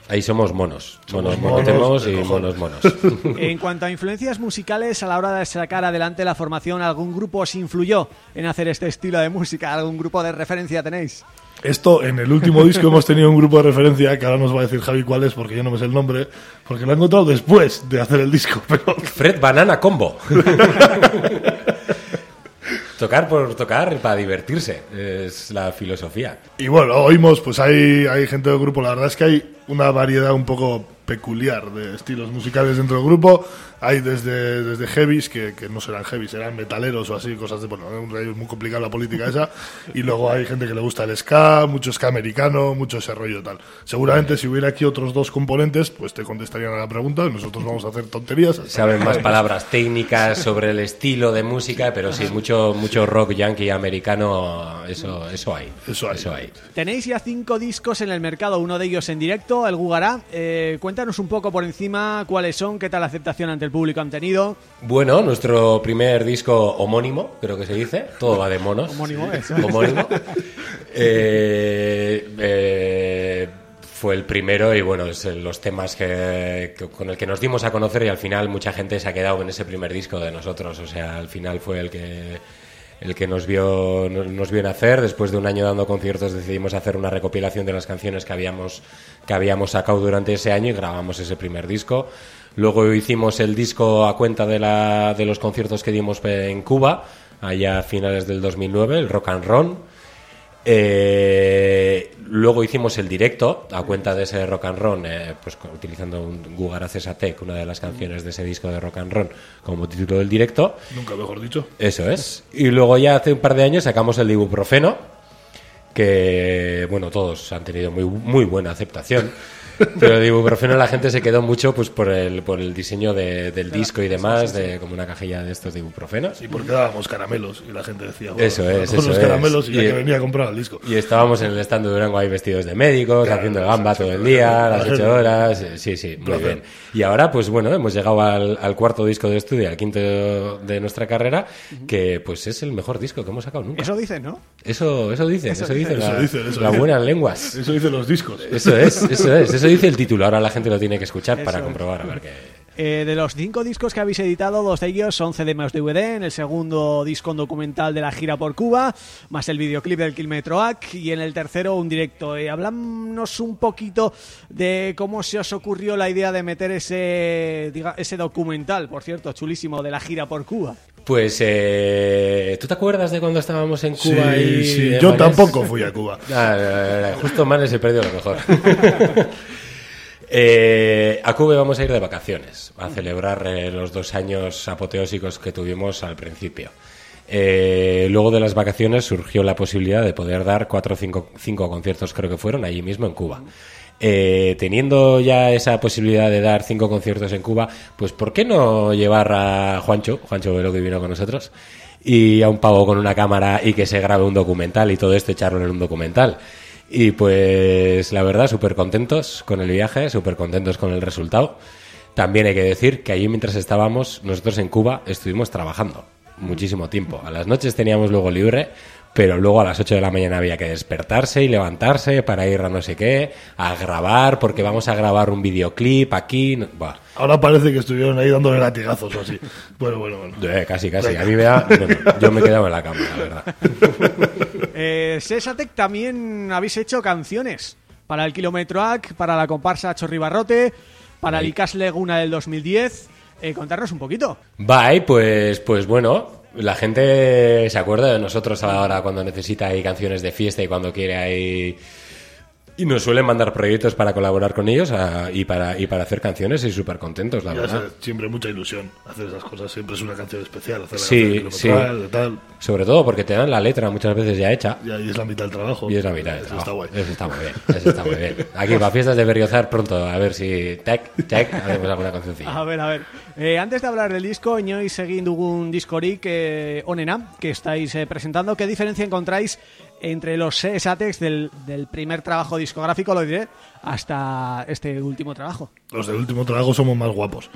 Ahí somos monos, Somos monos, monos de y monos, monos. En cuanto a influencias musicales, a la hora de sacar adelante la formación, ¿algún grupo os influyó en hacer este estilo de música? ¿Algún grupo de referencia tenéis? Esto, en el último disco hemos tenido un grupo de referencia, que ahora nos va a decir Javi cuál es, porque yo no me sé el nombre, porque lo he encontrado después de hacer el disco, pero Fred Banana Combo. tocar por tocar para divertirse, es la filosofía. Y bueno, oímos, pues hay, hay gente del grupo, la verdad es que hay una variedad un poco peculiar de estilos musicales dentro del grupo. Hay desde, desde heavies, que, que no serán heavies, serán metaleros o así, cosas de, bueno, es muy complicada la política esa. Y luego hay gente que le gusta el ska, mucho ska americano, mucho ese rollo tal. Seguramente si hubiera aquí otros dos componentes, pues te contestarían a la pregunta. Nosotros vamos a hacer tonterías. Saben más palabras técnicas sobre el estilo de música, pero sí, mucho, mucho rock yankee americano, eso, eso hay. Eso hay. Eso hay. Tenéis ya cinco discos en el mercado, uno de ellos en directo, el Gugará. Eh, cuéntanos un poco por encima cuáles son, qué tal aceptación ante el público han tenido. Bueno, nuestro primer disco homónimo, creo que se dice, todo va de monos. Homónimo, eso. Homónimo. Eh, eh, fue el primero y bueno, es los temas que, que- con el que nos dimos a conocer y al final mucha gente se ha quedado en ese primer disco de nosotros, o sea, al final fue el que el que nos vio nos, vio nacer. Después de un año dando conciertos decidimos hacer una recopilación de las canciones que habíamos que habíamos sacado durante ese año y grabamos ese primer disco. Luego hicimos el disco a cuenta de la de los conciertos que dimos en Cuba allá a finales del 2009 el Rock and Roll eh, luego hicimos el directo a cuenta de ese rock and roll, eh, pues utilizando un Gugar Tech, una de las canciones de ese disco de rock and roll, como título del directo. Nunca mejor dicho. Eso es. Y luego ya hace un par de años sacamos el ibuprofeno, que bueno, todos han tenido muy, muy buena aceptación. Pero el de ibuprofeno la gente se quedó mucho pues por el, por el diseño de- del disco y demás, de como una cajilla de estos de ibuprofeno. Y porque dábamos caramelos y la gente decía, bueno, Eso es, con eso los es. caramelos y ya que venía a comprar el disco. Y estábamos en el stand de Durango ahí vestidos de médicos, Claro, haciendo sí, gamba sí, todo el sí, día, sí, las sí. ocho horas. eh, Sí, sí, muy Placer. bien. Y ahora, pues bueno, hemos llegado al, al cuarto disco de estudio, al quinto de nuestra carrera, que pues es el mejor disco que hemos sacado nunca. Eso dicen, ¿no? Eso, eso dicen, eso, dicen, Eso la- dicen, eso las buenas lenguas. Eso dicen los discos. Eso es, eso es, eso dice el título. Ahora la gente lo tiene que escuchar para Eso es. comprobar a ver qué. Eh, de los cinco discos que habéis editado, dos de ellos son CD más DVD, en el segundo disco un documental de la gira por Cuba, más el videoclip del Kilmetroac y en el tercero un directo. Eh, Hablamos un poquito de cómo se os ocurrió la idea de meter ese, diga- ese documental, por cierto, chulísimo, de la gira por Cuba. Pues, eh, ¿tú te acuerdas de cuando estábamos en Cuba? Sí, y sí, yo Manes? tampoco fui a Cuba. Ah, justo Manes se perdió lo mejor. Eh, a Cuba vamos a ir de vacaciones, a celebrar eh, los dos años apoteósicos que tuvimos al principio. Eh, luego de las vacaciones surgió la posibilidad de poder dar cuatro o cinco, cinco conciertos, creo que fueron, allí mismo en Cuba. Eh, teniendo ya esa posibilidad de dar cinco conciertos en Cuba, pues ¿por qué no llevar a Juancho, Juancho Velo que vino con nosotros, y a un pavo con una cámara y que se grabe un documental y todo esto echarlo en un documental? Y pues la verdad, súper contentos con el viaje, súper contentos con el resultado. También hay que decir que allí mientras estábamos, nosotros en Cuba estuvimos trabajando muchísimo tiempo. A las noches teníamos luego libre, pero luego a las 8 de la mañana había que despertarse y levantarse para ir a no sé qué, a grabar, porque vamos a grabar un videoclip aquí. Buah, Ahora parece que estuvieron ahí dándole latigazos o así. Bueno, bueno, bueno. eh, casi, casi. A mí me da... no, no, yo me quedaba en la cama, la verdad. Eh, Sesatec también habéis hecho canciones para el Kilometroac, para la comparsa Chorribarrote, para el ICAS Leguna del 2010. Eh, contarnos un poquito. Bye, pues, pues bueno, la gente se acuerda de nosotros ahora cuando necesita ahí canciones de fiesta y cuando quiere ahí... Y nos suelen mandar proyectos para colaborar con ellos ah, y, para, y para hacer canciones y súper contentos, la Ya verdad. sé, siempre mucha ilusión hacer esas cosas. Siempre es una canción especial. Hacer la Sí, canción de tal. Sobre todo porque te dan la letra muchas veces ya hecha. Y ahí es la mitad del trabajo. Y es la mitad del Eso trabajo. está guay. Eso está muy bien. Eso está muy bien. Aquí para fiestas de Berriozar pronto, a ver si tec, tec, hacemos alguna cancioncilla. A ver, a ver. Eh, antes de hablar del disco, inoiz egin dugun diskorik eh, onena, que estáis eh, presentando, ¿qué diferencia encontráis entre los Sesatex del, del primer trabajo discográfico, lo diré, hasta este último trabajo? Los del último trabajo somos más guapos.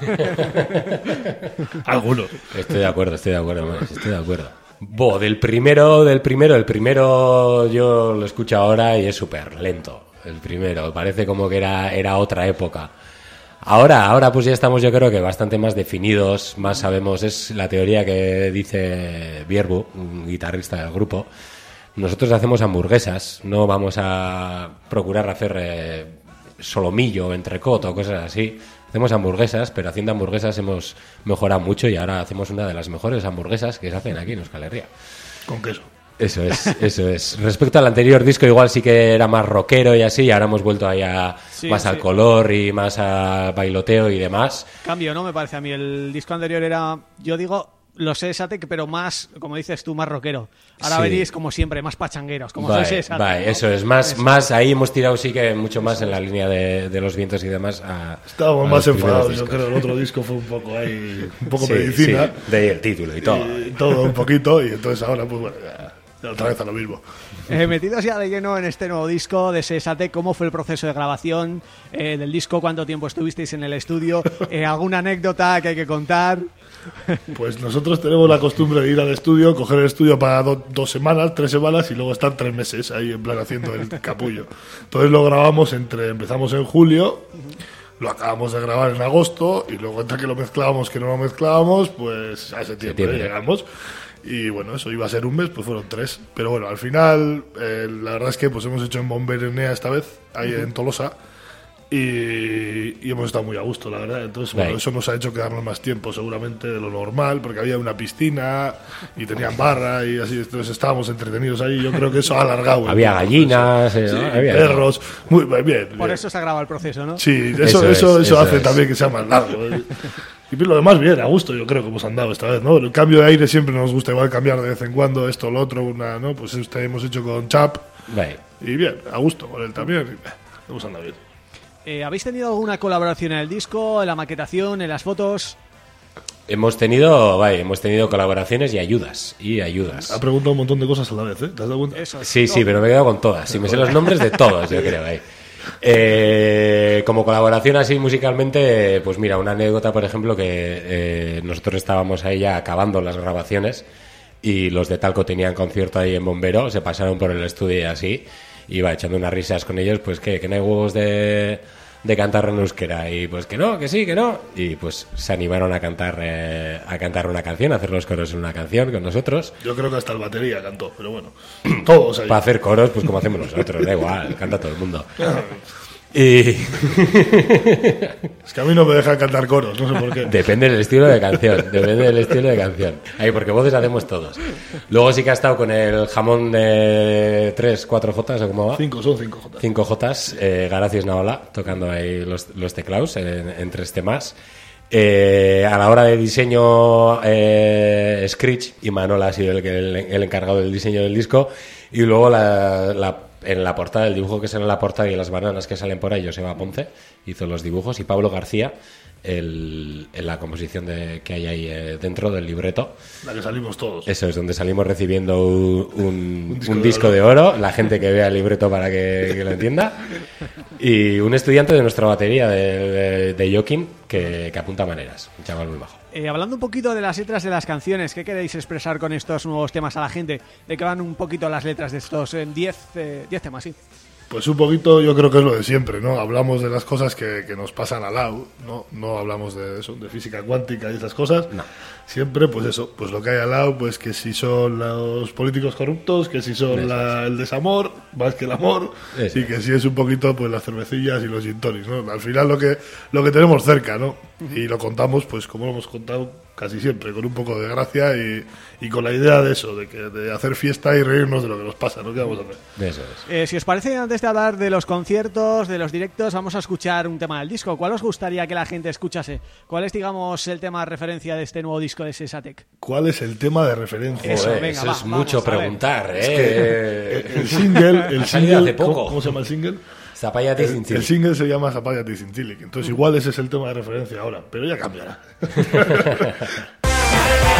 Algunos. Estoy de acuerdo, estoy de acuerdo, Max, estoy de acuerdo. Bo, del primero, del primero, el primero yo lo escucho ahora y es súper lento. El primero, parece como que era, era otra época. Ahora, ahora pues ya estamos yo creo que bastante más definidos, más sabemos, es la teoría que dice Bierbu, un guitarrista del grupo. Nosotros hacemos hamburguesas, no vamos a procurar hacer eh, solomillo, entrecot o cosas así. Hacemos hamburguesas, pero haciendo hamburguesas hemos mejorado mucho y ahora hacemos una de las mejores hamburguesas que se hacen aquí en Euskal Herria. Con queso. Eso es, eso es. Respecto al anterior disco, igual sí que era más rockero y así, y ahora hemos vuelto ahí a Sí, más al color y más a bailoteo y demás. Cambio, ¿no? Me parece a mí. El disco anterior era, yo digo, los Sesatec, pero más, como dices tú, más rockero. Ahora Sí. venís, como siempre, más pachangueros, como Vale, sois vale, ¿no? eso es, más, Eso. más ahí hemos tirado sí que mucho más en la línea de, de los vientos y demás. a- Estábamos a más enfadados, yo creo. El otro disco fue un poco ahí, un poco Sí, medicina. sí, de ahí el título y todo. Y todo un poquito, y entonces ahora, pues bueno, ya, ya otra vez a lo mismo. Eh, metidos ya de lleno en este nuevo disco de Sesatec, ¿cómo fue el proceso de grabación eh, del disco? ¿Cuánto tiempo estuvisteis en el estudio? Eh, ¿Alguna anécdota que hay que contar? Pues nosotros tenemos la costumbre de ir al estudio, coger el estudio para do- dos semanas, tres semanas y luego estar tres meses ahí en plan haciendo el capullo. Entonces lo grabamos entre, empezamos en julio, lo acabamos de grabar en agosto y luego entre que lo mezclábamos, que no lo mezclábamos, pues a septiembre Septiembre. llegamos. Y bueno, eso iba a ser un mes, pues fueron tres. Pero bueno, al final, eh, la verdad es que pues hemos hecho en Bomberenea esta vez, ahí en Tolosa. Y, y hemos estado muy a gusto, la verdad. Entonces, bueno, Right. eso nos ha hecho quedarnos más tiempo, seguramente, de lo normal, porque había una piscina y tenían barra y así. Entonces, estábamos entretenidos ahí. Yo creo que eso ha alargado. Había gallinas, eh, Sí, ¿no? Había perros. Muy bien, bien. Por eso se ha grabado el proceso, ¿no? Sí, eso, Eso eso, es, eso, eso hace es. también que sea más largo. Y lo demás bien, a gusto, yo creo que hemos andado esta vez, ¿no? El cambio de aire siempre nos gusta igual cambiar de vez en cuando, esto, lo otro, una, ¿no? Pues este hemos hecho con Chap y bien, a gusto con él también. y, hemos andado bien. Eh, ¿Habéis tenido alguna colaboración en el disco, en la maquetación, en las fotos? Hemos tenido, vale, hemos tenido colaboraciones y ayudas. Y ayudas. Ha preguntado un montón de cosas a la vez, ¿eh? ¿Te has dado cuenta? Eso. Sí, sí, pero me he quedado con todas. Si me sé los nombres de todos, yo creo. ahí. Eh, como colaboración así musicalmente, pues mira, una anécdota, por ejemplo, que eh, nosotros estábamos ahí ya acabando las grabaciones y los de Talco tenían concierto ahí en Bombero, se pasaron por el estudio y así, iba echando unas risas con ellos, pues que, que no hay huevos de, de cantar en euskera y pues que no, que sí, que no, y pues se animaron a cantar eh, a cantar una canción, a hacer los coros en una canción con nosotros. Yo creo que hasta el batería cantó, pero bueno. Todos ahí. Para hacer coros, pues como hacemos nosotros, da igual, canta todo el mundo. Y Es que a mí no me dejan cantar coros, no sé por qué. depende del estilo de canción, depende del estilo de canción. Ahí, porque voces hacemos todos. Luego sí que ha estado con el jamón de 3, 4 Jotas, o cómo va. Cinco, son cinco J. 5 Jotas, eh, Garacios Naola, tocando ahí los, los teclados en, en tres temas. Eh, a la hora de diseño, eh, Screech y Manola ha sido el, el, el encargado del diseño del disco. Y luego la, la- en la portada, el dibujo que sale en la portada y las bananas que salen por ahí, Joseba Ponce hizo los dibujos y Pablo García el- en la composición de, que hay ahí eh, dentro del libreto. La que salimos todos. Eso es donde salimos recibiendo un, un- disco un de disco, de, oro, la gente que vea el libreto para que, que lo entienda, y un estudiante de nuestra batería de, de, de Joaquín que, que apunta maneras, un chaval muy bajo. Eh, hablando un poquito de las letras de las canciones, ¿qué queréis expresar con estos nuevos temas a la gente? ¿De qué van un poquito las letras de estos 10 eh, 10 temas, sí? Pues un poquito yo creo que es lo de siempre, ¿no? Hablamos de las cosas que, que nos pasan al lado, ¿no? No hablamos de eso, de física cuántica y esas cosas. No. Siempre, pues eso, pues lo que hay al lado, pues que si son los políticos corruptos, que si son la- el desamor, más que el amor, Eso y que si es un poquito, pues las cervecillas y los gin ¿no? Al final lo que, lo que tenemos cerca, ¿no? Y lo contamos, pues como lo hemos contado casi siempre, con un poco de gracia y, y con la idea de eso, de, que, de hacer fiesta y reírnos de lo que nos pasa, ¿no? ¿Qué vamos a hacer? Eso es. Eh, si os parece, antes de hablar de los conciertos, de los directos, vamos a escuchar un tema del disco. ¿Cuál os gustaría que la gente escuchase? ¿Cuál es, digamos, el tema de referencia de este nuevo disco de Sesatec? ¿Cuál es el tema de referencia? Eso, venga, eso va, es mucho preguntar, El, ¿eh? el single, el single hace poco. ¿cómo, cómo se llama el single? Zapallate El, sin el chile. single se llama Zapallate sin Tilic. Entonces igual ese es el tema de referencia ahora, pero ya cambiará.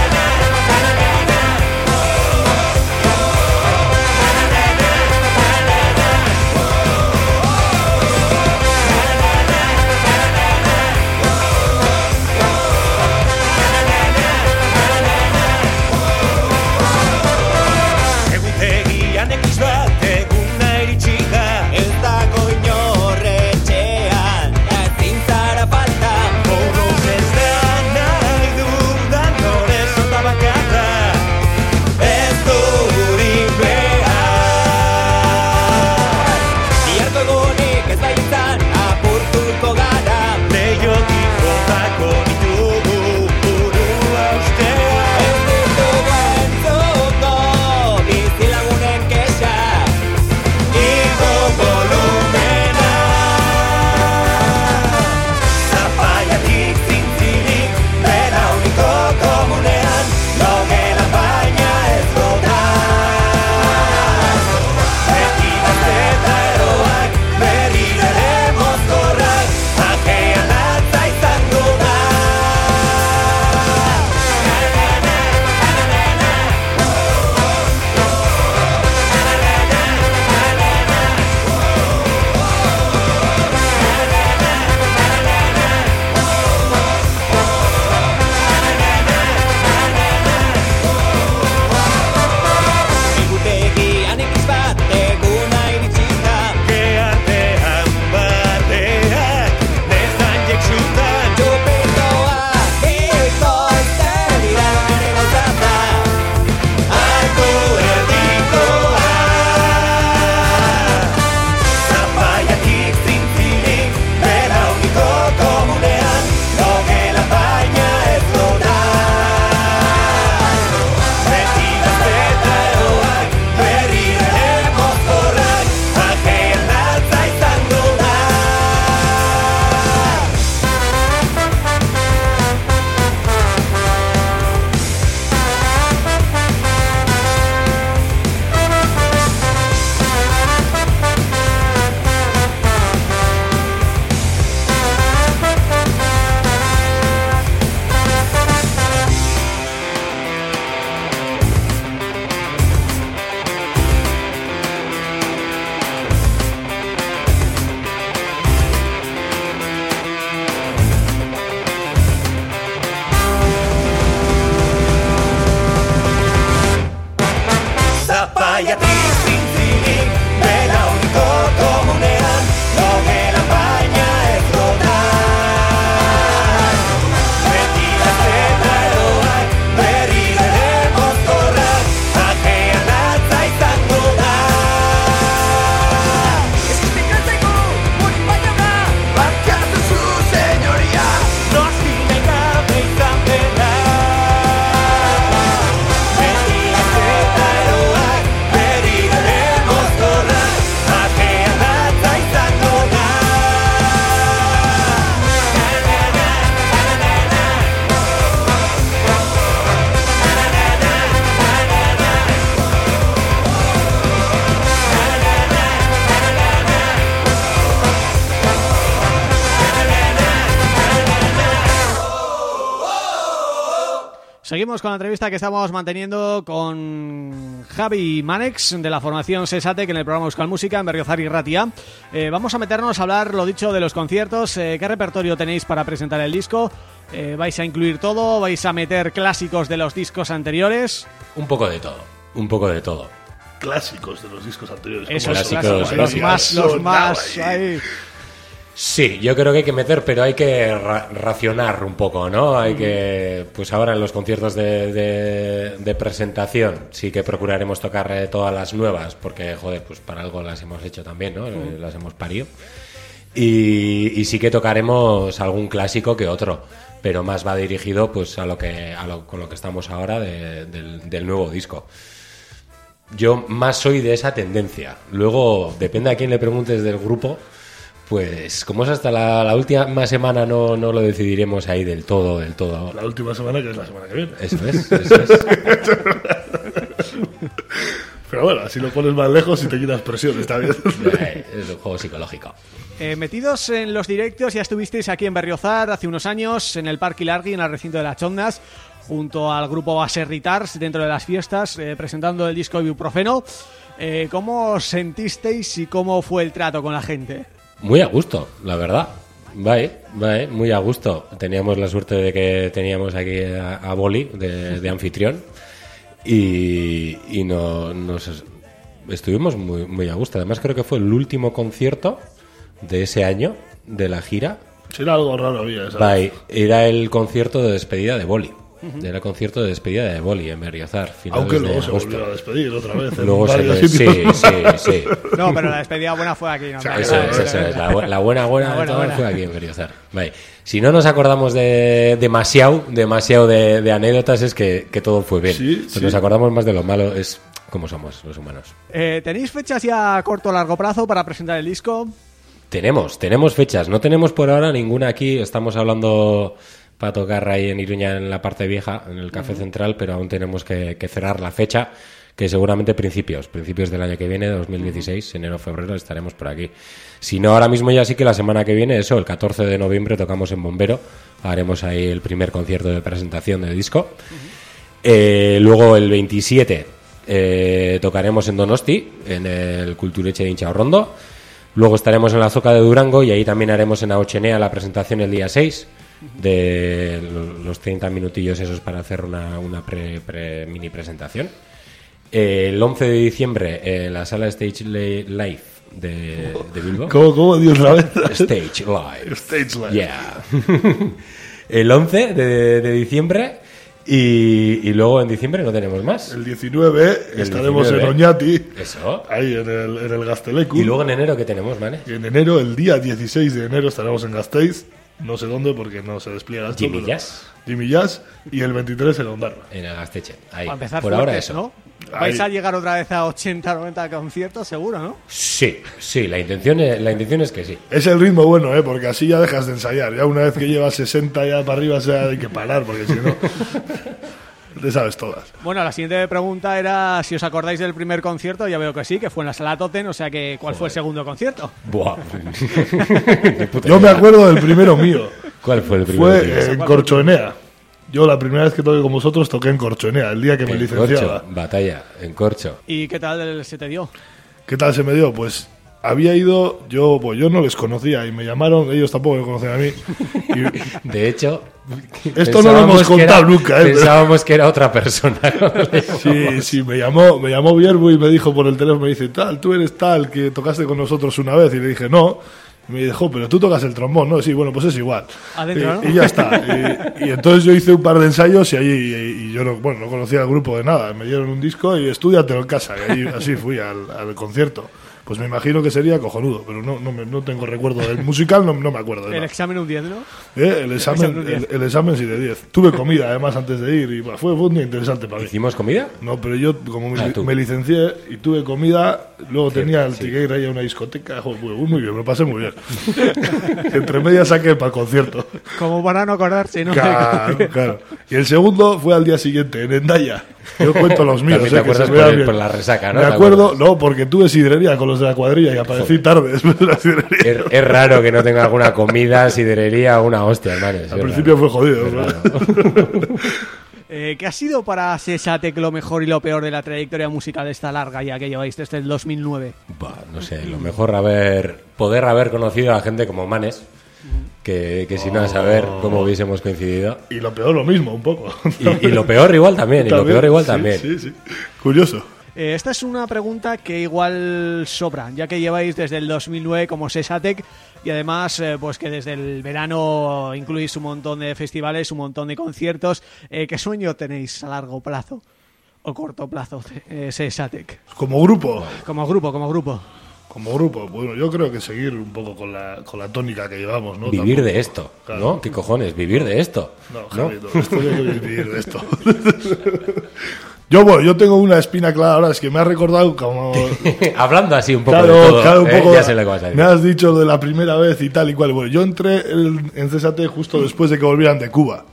Seguimos con la entrevista que estamos manteniendo con Javi Manex de la formación Sesate que en el programa Euskal Música en Berriozar y Ratia. Eh, vamos a meternos a hablar, lo dicho, de los conciertos. Eh, ¿Qué repertorio tenéis para presentar el disco? Eh, ¿Vais a incluir todo? ¿Vais a meter clásicos de los discos anteriores? Un poco de todo, un poco de todo. Clásicos de los discos anteriores. Esos clásicos, clásicos, los más, los más... ahí. ahí. Sí, yo creo que hay que meter, pero hay que ra- racionar un poco, ¿no? Hay que, pues ahora en los conciertos de, de- de presentación sí que procuraremos tocar todas las nuevas, porque, joder, pues para algo las hemos hecho también, ¿no? Las hemos parido. Y, y sí que tocaremos algún clásico que otro, pero más va dirigido pues a lo que, a lo, con lo que estamos ahora de- del, del nuevo disco. Yo más soy de esa tendencia. Luego, depende a quién le preguntes del grupo, pues como es hasta la, la última semana no, no lo decidiremos ahí del todo, del todo. La última semana, que es la semana que viene. Eso es, eso es. Pero bueno, así lo pones más lejos y te quitas presión, está bien. Eh, Es un juego psicológico. Eh, metidos en los directos, ya estuvisteis aquí en Berriozar hace unos años, en el Parque Largui, en el recinto de las Chondas, junto al grupo Baserritars, dentro de las fiestas, eh, presentando el disco Ibuprofeno. Eh, ¿Cómo os sentisteis y cómo fue el trato con la gente? Muy a gusto, la verdad. Vale, vale, muy a gusto. Teníamos la suerte de que teníamos aquí a, a Boli de, de anfitrión y, y no, nos estuvimos muy, muy a gusto. Además creo que fue el último concierto de ese año de la gira. Era algo raro había, ¿sabes? Bye. Era el concierto de despedida de Boli. Era el concierto de despedida de Boli en Berriozar. Aunque de luego se volvió a despedir otra vez. Luego se le- sí, sí, sí. No, pero la despedida buena fue aquí. ¿no? Sí, Eso es, eso es. La, la buena, buena, La de buena, buena. fue aquí en Berriozar. Vale. Si no nos acordamos de demasiado, demasiado de, de anécdotas, es que, que todo fue bien. Sí, Si sí. nos acordamos más de lo malo, es como somos los humanos. Eh, ¿Tenéis fechas ya a corto o largo plazo para presentar el disco? Tenemos, tenemos fechas. No tenemos por ahora ninguna aquí. Estamos hablando para tocar ahí en Iruña, en la parte vieja, en el Café Central, pero aún tenemos que, que cerrar la fecha, que seguramente principios, principios del año que viene, 2016, enero, febrero, estaremos por aquí. Si no, ahora mismo ya sí que la semana que viene, eso, el 14 de noviembre tocamos en Bombero, haremos ahí el primer concierto de presentación del disco. Eh, luego el 27 eh, tocaremos en Donosti, en el Cultureche de Inchaurrondo. Luego estaremos en la Zoca de Durango y ahí también haremos en Aochenea la presentación el día 6 de lo- los 30 minutillos esos para hacer una, una pre- pre- mini presentación. Eh, el 11 de diciembre en la sala Stage Li- Live de, de Bilbao. ¿Cómo, cómo, Dios, otra vez? Stage Live. Stage Live. Yeah. el 11 de, de diciembre y, y luego en diciembre no tenemos más. El 19 El estaremos 19. en Oñati, Eso. ahí en el, en el Gastelecu. Y luego en enero que tenemos, ¿vale? Y en enero, el día 16 de enero, estaremos en Gasteiz. No sé dónde porque no se despliega esto. Jimmy Jazz. Jimmy Jazz. Y el 23 en Ondarroa. En el Gasteche. Ahí. Para empezar Por fuertes, ahora eso. ¿no? Vais Ahí. a llegar otra vez a 80, 90 conciertos, seguro, ¿no? Sí, sí, la intención es, la intención es que sí. Es el ritmo bueno, ¿eh? Porque así ya dejas de ensayar. Ya una vez que llevas 60 ya para arriba, ya hay que parar, porque si no... te sabes todas. Bueno, la siguiente pregunta era si os acordáis del primer concierto, ya veo que sí, que fue en la sala Toten, o sea que ¿cuál fue el segundo concierto? Buah. Yo me acuerdo del primero mío. ¿Cuál fue el primero? Fue en Corchoenea. Yo la primera vez que toqué con vosotros toqué en Corchoenea, el día que me En licenciaba. Corcho, batalla, en Corcho. ¿Y qué tal se te dio? ¿Qué tal se me dio? Pues había ido, yo pues yo no les conocía y me llamaron, ellos tampoco me conocían a mí. Y De hecho, Esto no lo hemos contado era- nunca, ¿eh? Pensábamos que era otra persona. Sí, sí, me llamó, me llamó Vierbu y me dijo por el teléfono, me dice, tal, tú eres tal, que tocaste con nosotros una vez. Y le dije, no. Y me dijo, pero tú tocas el trombón, ¿no? Sí, bueno, pues es igual. Adentro, y, ¿no? y ya está. Y, y entonces yo hice un par de ensayos y allí, y, y yo no, bueno, no conocía al grupo de nada. Me dieron un disco y estudiatelo en casa. Y ahí, así fui al, al concierto. Pues me imagino que sería cojonudo, pero no, no, me- no tengo recuerdo del musical, no, no me acuerdo de El nada. examen un 10, ¿no? Eh, el, examen, el, 10. el examen sí de 10. Tuve comida además antes de ir y fue, fue un día interesante para mí. ¿Hicimos comida? No, pero yo como me, Ah, me licencié y tuve comida, luego tenía el sí. ticket ahí a una discoteca, joder, muy, muy bien, me lo pasé muy bien. Entre medias saqué para el concierto. Como para no acordarse, ¿no? Claro, claro. Y el segundo fue al día siguiente, en Endaya. Yo cuento los míos. También te eh, que acuerdas se me por el- por la resaca, ¿no? Me ¿Te acuerdo, no, porque tuve sidrería con los de la cuadrilla y aparecí tarde después de la sidrería. Es, es raro que no tenga alguna comida, siderería o una hostia, hermano. Al principio fue jodido. ¿no? Eh, ¿Qué ha sido para Sesatec lo mejor y lo peor de la trayectoria musical de esta larga ya que lleváis desde el 2009? Bah, no sé, lo mejor haber poder haber conocido a gente como Manes, que, que sin nada saber cómo hubiésemos coincidido. Y lo peor, lo mismo, un poco. Y, y lo peor igual también, y lo También, peor igual sí, también. Sí, sí. Curioso. Eh, esta es una pregunta que igual sobra, ya que lleváis desde el 2009 como Sesatec y además eh, pues que desde el verano incluís un montón de festivales, un montón de conciertos. Eh, ¿Qué sueño tenéis a largo plazo o corto plazo, eh, Sesatec? Como grupo, Como grupo, como grupo. como grupo, bueno, yo creo que seguir un poco con la, con la tónica que llevamos, ¿no? Vivir Tampoco- de esto, Claro. ¿no? ¿Qué cojones? Vivir de esto. No, ¿no? Javi, no, esto quiero vivir de esto. yo, bueno, yo tengo una espina clara ahora, es que me ha recordado como... Hablando así un poco Claro, de todo, claro, un ¿eh? poco. ya sé lo que vas a decir. Me has dicho de la primera vez y tal y cual. Bueno, yo entré en, en CSAT justo después de que volvieran de Cuba.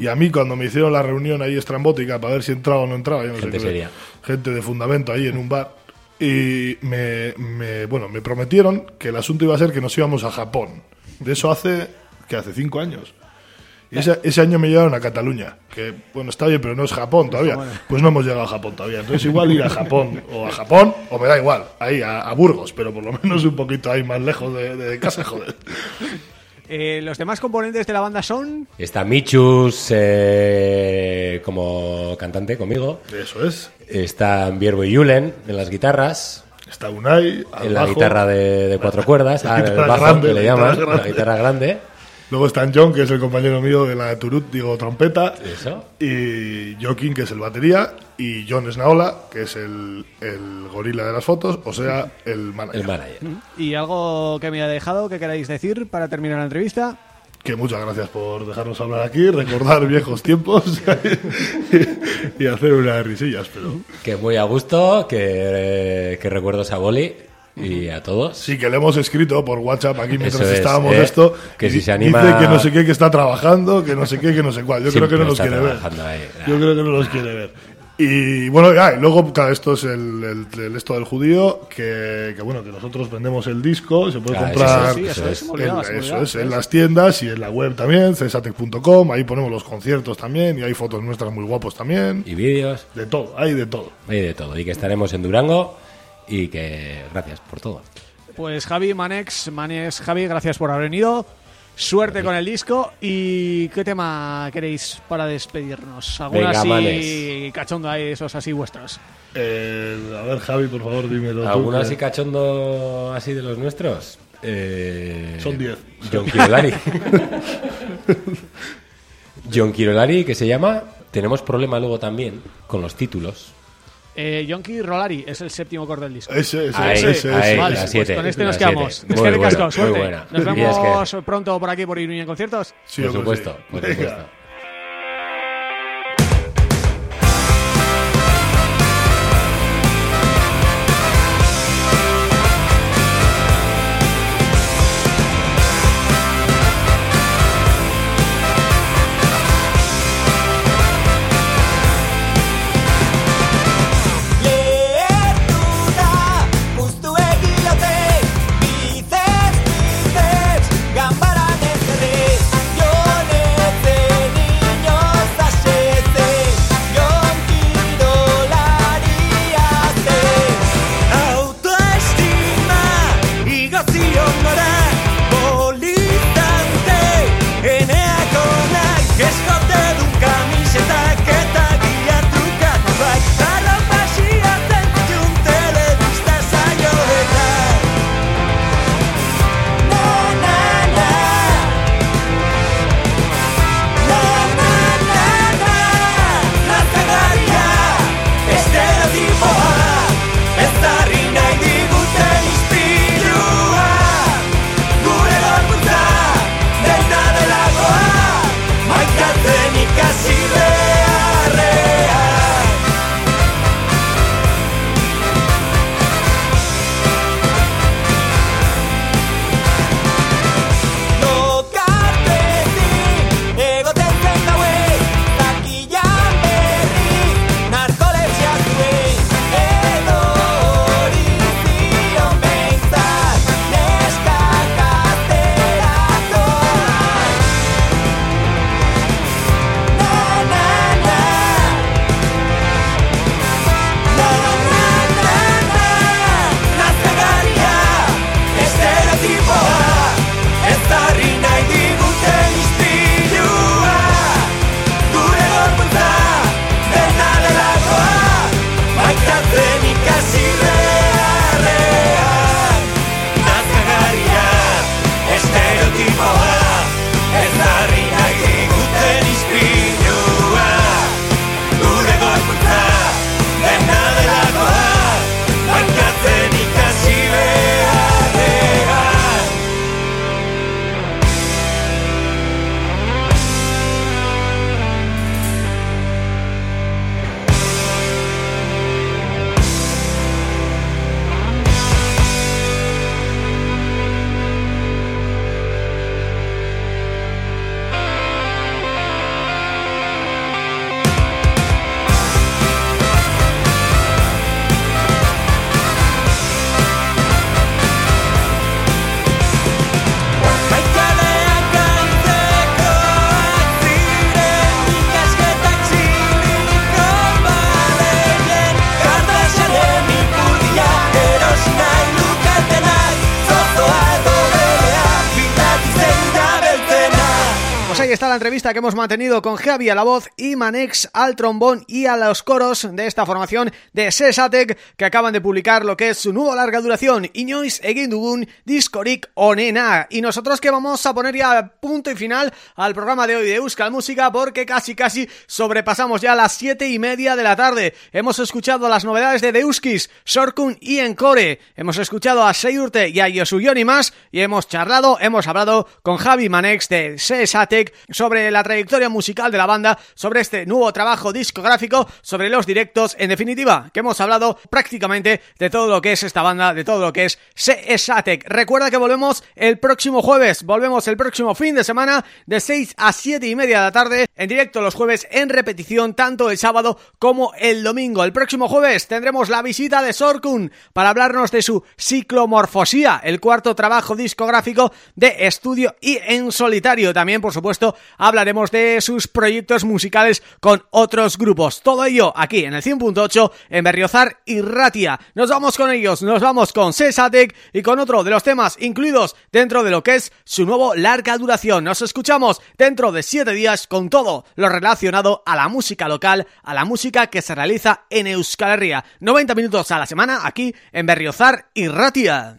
Y a mí, cuando me hicieron la reunión ahí estrambótica para ver si entraba o no entraba, yo no Gente sé seria. gente de fundamento ahí en un bar. Y me, me- bueno, me prometieron que el asunto iba a ser que nos íbamos a Japón. De eso hace, que hace cinco años. Y ese, ese año me llevaron a Cataluña, que bueno, está bien, pero no es Japón todavía. Pues no hemos llegado a Japón todavía. Entonces igual ir a Japón, o a Japón, o me da igual, ahí a, a Burgos, pero por lo menos un poquito ahí más lejos de, de casa, joder. Eh, ¿Los demás componentes de la banda son? Está Michus eh, como cantante conmigo. Eso es. Está Bierbo y Julen en las guitarras. Está Unai, al En la bajo. guitarra de, de cuatro cuerdas. La Ah, en el bajo, grande, que le la llaman. La grande. guitarra grande. Luego está John, que es el compañero mío de la de Turut, digo trompeta. Eso. Y Joaquín, que es el batería. Y John Snaola, que es el, el gorila de las fotos, o sea, el manager. El manager. ¿Y algo que me haya dejado que queráis decir para terminar la entrevista? Que muchas gracias por dejarnos hablar aquí, recordar viejos tiempos y, y hacer unas risillas, pero Que muy a gusto, que, eh, que recuerdos a Boli y a todos. sí que le hemos escrito por WhatsApp aquí mientras es, estábamos ¿eh? esto. Que si se anima- Dice que no sé qué, que está trabajando, que no sé qué, que no sé cuál. Yo Siempre creo que no está quiere ver. ahí. Yo creo que no los quiere ver. Y bueno, ya, y luego, claro, esto es el, el- el esto del judío, que, que bueno, que nosotros vendemos el disco, se puede comprar sí, sí, eso es, olvidaba, en, eso es, en las tiendas y en la web también, cesatec.com, ahí ponemos los conciertos también, y hay fotos nuestras muy guapos también. Y vídeos, De todo, hay de todo. hay de todo. Y que estaremos en Durango y que gracias por todo. Pues Javi, Manex, Manex, Javi, gracias por haber venido. Suerte con el disco. ¿Y qué tema queréis para despedirnos? ¿Alguna Venga, así Manex. cachondo ahí, esos así vuestros? Eh, a ver, Javi, por favor, dímelo. tú, ¿Alguno que- así cachondo así de los nuestros? Eh, Son diez. John Kirolari. John Kirolari, que se llama. Tenemos problema luego también con los títulos. Eh, Yonki Rolari es el séptimo corte del disco. Ese, ese, Ahí, ese, ese, ahí. Vale, pues siete, con este nos quedamos. siete. Es Muy que casco, muy suerte. buena. Nos vemos que- pronto por aquí por Iruña en conciertos. Sí, por supuesto, sí. por Venga. supuesto. La entrevista que hemos mantenido con Javi a la voz y Manex al trombón y a los coros de esta formación de Sesatec que acaban de publicar lo que es su nueva larga duración Inoiz egin dugun diskorik onena. Y nosotros que vamos a poner ya punto y final al programa de hoy de Euskal Música porque casi casi sobrepasamos ya las siete y media de la tarde. Hemos escuchado las novedades de Deuskis, Sorkun y Encore. Hemos escuchado a Seyurte y a Yosuyoni más y hemos charlado, hemos hablado con Javi Manex de Sesatec la trayectoria musical de la banda, sobre este nuevo trabajo discográfico, sobre los directos, en definitiva, que hemos hablado prácticamente de todo lo que es esta banda, de todo lo que es Sesatec. Recuerda que volvemos el próximo jueves, volvemos el próximo fin de semana de 6 a 7 y media de la tarde, en directo los jueves, en repetición, tanto el sábado como el domingo. El próximo jueves tendremos la visita de Sorkun para hablarnos de su Ciclomorfosía, el cuarto trabajo discográfico de estudio y en solitario. También, por supuesto, hablaremos de sus proyectos musicales con otros grupos. Todo ello aquí en el 100.8 en Berriozar y Ratia. Nos vamos con ellos, nos vamos con Sesatec y con otro de los temas incluidos dentro de lo que es su nuevo larga duración. Nos escuchamos dentro de 7 días con todo lo relacionado a la música local, a la música que se realiza en Euskal Herria. 90 minutos a la semana aquí en Berriozar y Ratia.